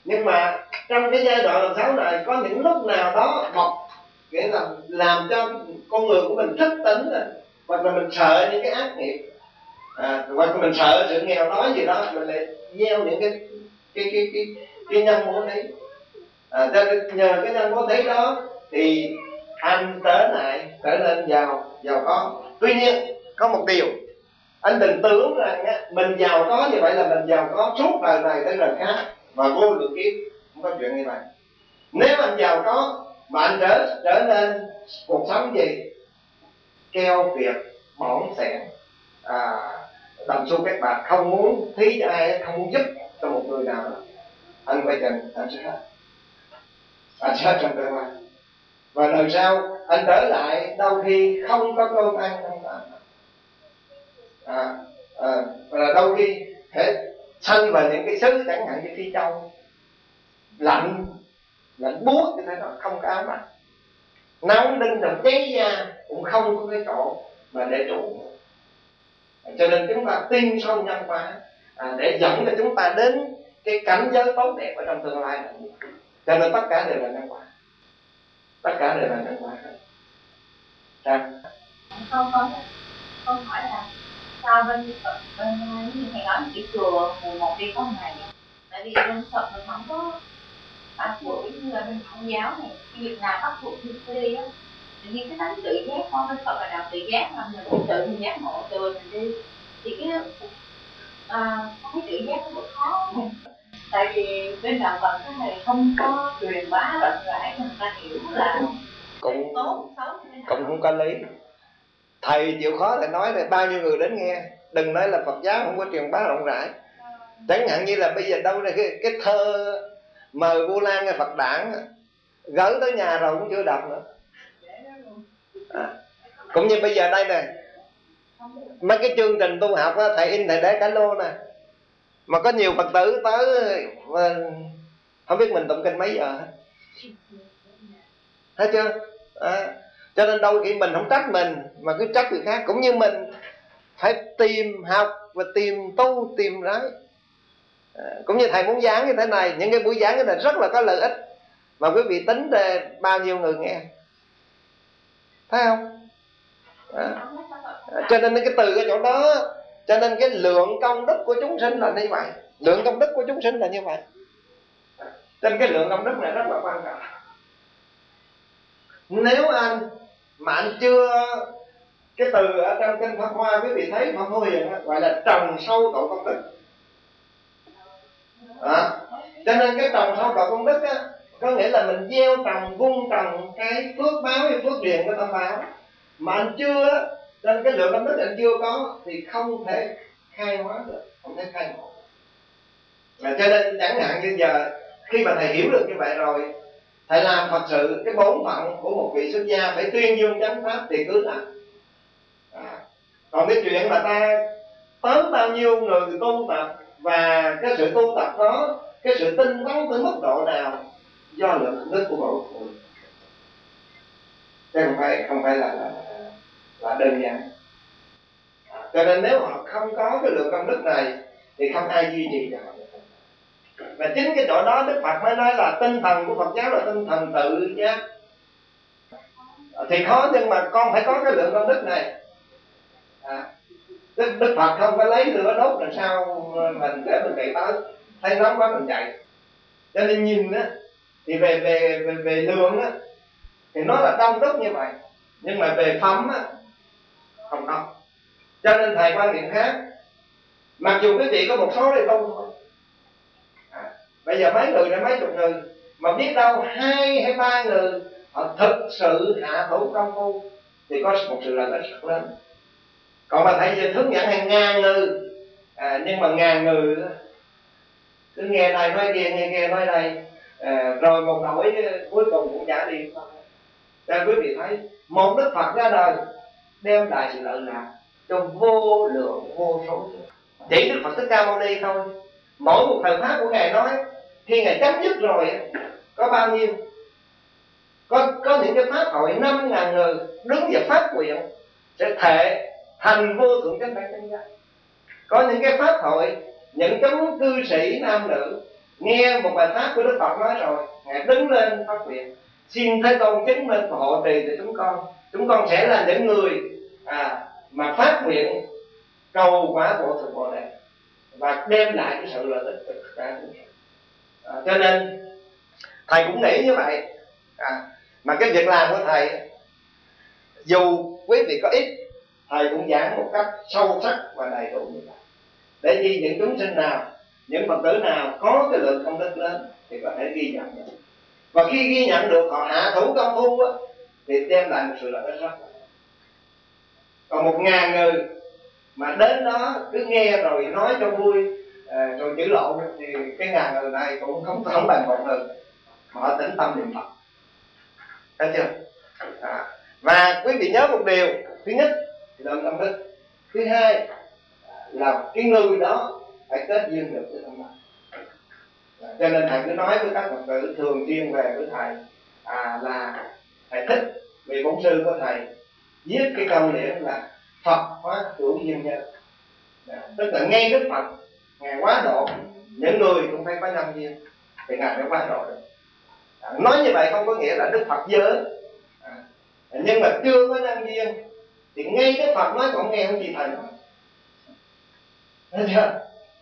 nhưng mà trong cái giai đoạn làm xấu này có những lúc nào đó một nghĩa là làm cho con người của mình thức tỉnh rồi hoặc là mình sợ những cái ác nghiệp. À, hoặc là mình sợ sự nghèo đói gì đó mình lại gieo những cái cái cái cái, cái nhân bố thí. À, cho nên nhờ cái nhân bố thí đó thì anh trở lại trở nên giàu giàu có. Tuy nhiên có một điều anh đừng tưởng rằng á, mình giàu có như vậy là mình giàu có suốt đời này tới đời khác và vô lượng kiếp. Không có chuyện như vậy. Nếu anh giàu có mà anh trở trở nên cuộc sống gì? Keo kiệt bỏng sẻn à, đồng xu các bạn không muốn thí cho ai không muốn giúp cho một người nào đó anh quay chừng anh sẽ hết. Anh sẽ hết trong tương lai. Và đời sau anh trở lại đôi khi không có cơm ăn không à, à, là đôi khi thể thân vào những cái xứ chẳng hạn như phi châu lạnh lạnh buốt như thế nó không có áo mặc nóng đinh làm cháy da cũng không có cái chỗ mà để trụ. Cho nên chúng ta tin sâu nhân quả à, để dẫn cho chúng ta đến cái cảnh giới tốt đẹp ở trong tương lai này cho nên tất cả đều là nhân quả. Tất cả đều là nhân quả. Dạ. Không không có không hỏi là sao bên phật bên như thầy nói chỉ chùa mùng một đi có ngày. Tại vì bên phật mình không có bắt buộc như là bên công giáo này cái việc nào bắt buộc thì phải đi á. Tự nhiên cái tánh tự giác con bên phật là đạo tự giác mà mình tự tự mình giác ngộ từ mình đi. Thì cái à, cái tự giác nó cũng khó tại vì bên đạo phật cái này không có truyền bá rộng rãi người ta hiểu là cũng cũng không có lý thầy chịu khó thầy nói là bao nhiêu người đến nghe? Đừng nói là phật giáo không có truyền bá rộng rãi. Chẳng hạn như là bây giờ đâu ra cái, cái thơ mời vu lan nghe phật đảng gửi tới nhà rồi cũng chưa đọc nữa. À. cũng như bây giờ đây nè mấy cái chương trình tu học đó, thầy in thầy để cả lô nè. Mà có nhiều phật tử tới ờ, không biết mình tụng kinh mấy giờ hết. Thấy chưa? À, cho nên đôi khi mình không trách mình mà cứ trách người khác. Cũng như mình phải tìm học và tìm tu tìm ráng à, cũng như thầy muốn giảng như thế này những cái buổi giảng như này rất là có lợi ích. Mà quý vị tính về bao nhiêu người nghe? Thấy không? À. cho nên cái từ cái chỗ đó cho nên cái lượng công đức của chúng sinh là như vậy. Lượng công đức của chúng sinh là như vậy. Cho nên cái lượng công đức này rất là quan trọng. Nếu anh mà anh chưa cái từ ở trong kinh pháp hoa quý vị thấy pháp hoa hiền gọi là trồng sâu tội công đức. À, cho nên cái trồng sâu tội công đức á có nghĩa là mình gieo trồng vun trồng cái phước báo hay phước điền của tâm báo. Mà anh chưa nên cái lượng công đức anh chưa có thì không thể khai hóa được không thể khai ngộ à, cho nên chẳng hạn như giờ khi mà thầy hiểu được như vậy rồi thầy làm thật sự cái bổn phận của một vị xuất gia phải tuyên dương chánh pháp thì cứ làm. À. còn cái chuyện mà ta tới bao nhiêu người tu tập và cái sự tu tập đó cái sự tinh tấn tới mức độ nào do lượng công đức của mỗi người chứ không phải không phải là là, là đơn giản. À, cho nên nếu họ không có cái lượng công đức này thì không ai duy trì cho họ và chính cái chỗ đó đức phật mới nói là tinh thần của phật giáo là tinh thần tự giác. Thì khó nhưng mà con phải có cái lượng công đức này. À, đức, đức phật không phải lấy lửa đốt làm sao mình để mình chạy tới thấy nóng quá mình chạy cho nên nhìn á thì về về về, về lượng á thì nó là đông đúc như vậy. Nhưng mà về phẩm á không có. Cho nên thầy quan niệm khác mặc dù quý vị có một số đây không bây giờ mấy người đã mấy chục người mà biết đâu hai hay ba người họ thực sự hạ thủ công phu thì có một sự lợi ích rất lớn còn mà thầy giờ hướng dẫn hàng ngàn người à, nhưng mà ngàn người cứ nghe này nói kia nghe kia nói này à, rồi một nỗi cuối cùng cũng trả đi cho quý vị thấy một đức phật ra đời đem lại sự lợi lạc cho vô lượng vô số chỉ đức phật thích ca mâu ni thôi. Mỗi một thời pháp của ngài nói khi ngài chấm dứt rồi có bao nhiêu? Có có những cái pháp hội năm ngàn người đứng và phát nguyện sẽ thể thành vô thượng chánh đẳng chánh giác. Có những cái pháp hội những chúng cư sĩ nam nữ nghe một bài pháp của đức phật nói rồi ngài đứng lên phát nguyện. Xin thế tôn chứng minh và hộ trì cho chúng con. Chúng con sẽ là những người à, mà phát nguyện cầu quả bộ thượng bồ đề và đem lại cái sự lợi ích cho tất cả à, cho nên thầy cũng nghĩ như vậy. À, mà cái việc làm của thầy dù quý vị có ít thầy cũng giảng một cách sâu sắc và đầy đủ như vậy. Để khi những chúng sinh nào những phật tử nào có cái lượng công đức lớn thì có thể ghi nhận được. Và khi ghi nhận được họ hạ thủ công phu á, thì đem lại một sự lợi ích rất còn một ngàn người mà đến đó cứ nghe rồi nói cho vui à, rồi chữ lộn thì cái ngàn người này cũng không không bằng một người mà họ tĩnh tâm niệm phật. Thấy chưa? À. và quý vị nhớ một điều. Thứ nhất là tâm đức. Thứ hai là cái người đó phải kết duyên được với tâm đức. Cho nên thầy cứ nói với các phật tử thường xuyên về với thầy à, là thầy thích vì bổn sư của thầy viết cái câu niệm là phật hóa hữu duyên nhân. À, tức là ngay đức phật ngài quá độ những người cũng phải có nhân duyên thì ngài mới quá độ được. À, nói như vậy không có nghĩa là đức phật dơ à, nhưng mà chưa có nhân duyên thì ngay đức phật nói cũng nghe không gì thầy nói. Thấy chưa?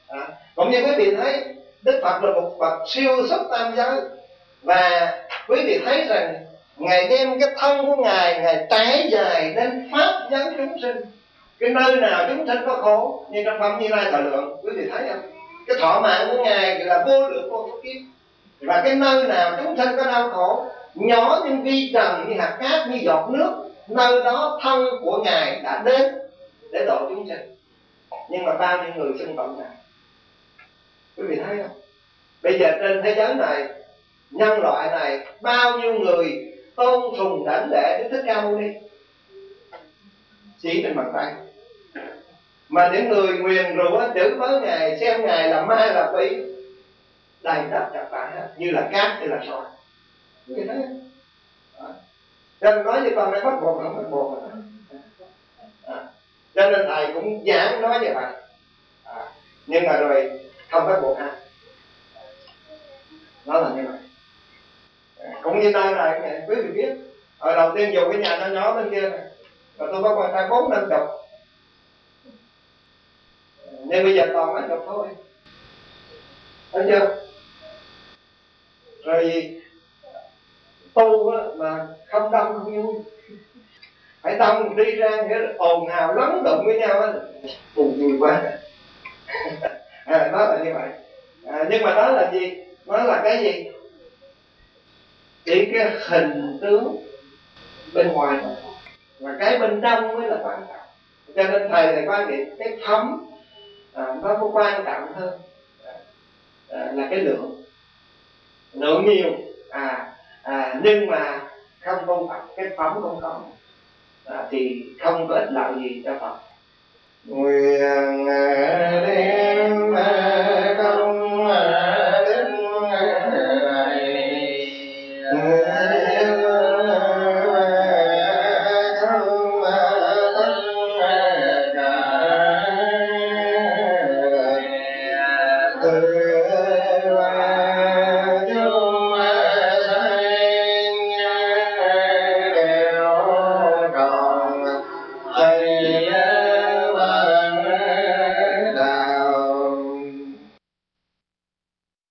À, cũng như quý vị thấy đức phật là một phật siêu xuất tam giới. Và quý vị thấy rằng ngài đem cái thân của ngài ngài trải dài đến pháp giáo chúng sinh cái nơi nào chúng sanh có khổ, như trong phẩm như lai thọ lượng, quý vị thấy không? Cái thọ mạng của ngài là vô lượng vô số kiếp. Và cái nơi nào chúng sanh có đau khổ, nhỏ như vi trần, như hạt cát, như giọt nước, nơi đó thân của ngài đã đến để độ chúng sanh. Nhưng mà bao nhiêu người sinh phận này quý vị thấy không? Bây giờ trên thế giới này, nhân loại này, bao nhiêu người tôn sùng đảnh lễ đến thích ca mâu ni? Chỉ trên bàn tay. Mà những người nguyền rủa chữ với ngài, xem ngài là ma, là quỷ, đầy đất chặt phải hết, như là cát, như là sỏi. Như thế. Cho nên nói như con đã bắt buộc, không bắt buộc à. cho nên thầy cũng giảng nói như vậy. À. nhưng mà rồi không bắt buộc ha nó là như vậy. À. cũng như nơi này này quý vị biết ở đầu tiên dùng cái nhà nó nhỏ bên kia này và tôi có quan tay bốn năm chục nhưng bây giờ còn mấy chục thôi. Thấy chưa? Rồi tu á, mà không đông không vui phải đông đi ra nghĩa ồn ào lắng đụng với nhau á. Buồn vui quá. À, nó là như vậy. À, nhưng mà đó là gì? Nó là cái gì? Chỉ cái hình tướng bên ngoài thôi và cái bên trong mới là quan trọng. Cho nên thầy thầy quan niệm cái thấm à, nó có quan trọng hơn. À, là cái lượng. Lượng nhiều à, à nhưng mà không tu phật cái phẩm không có. À, thì không có ích lợi gì cho phật. Nguyện à, đem à, công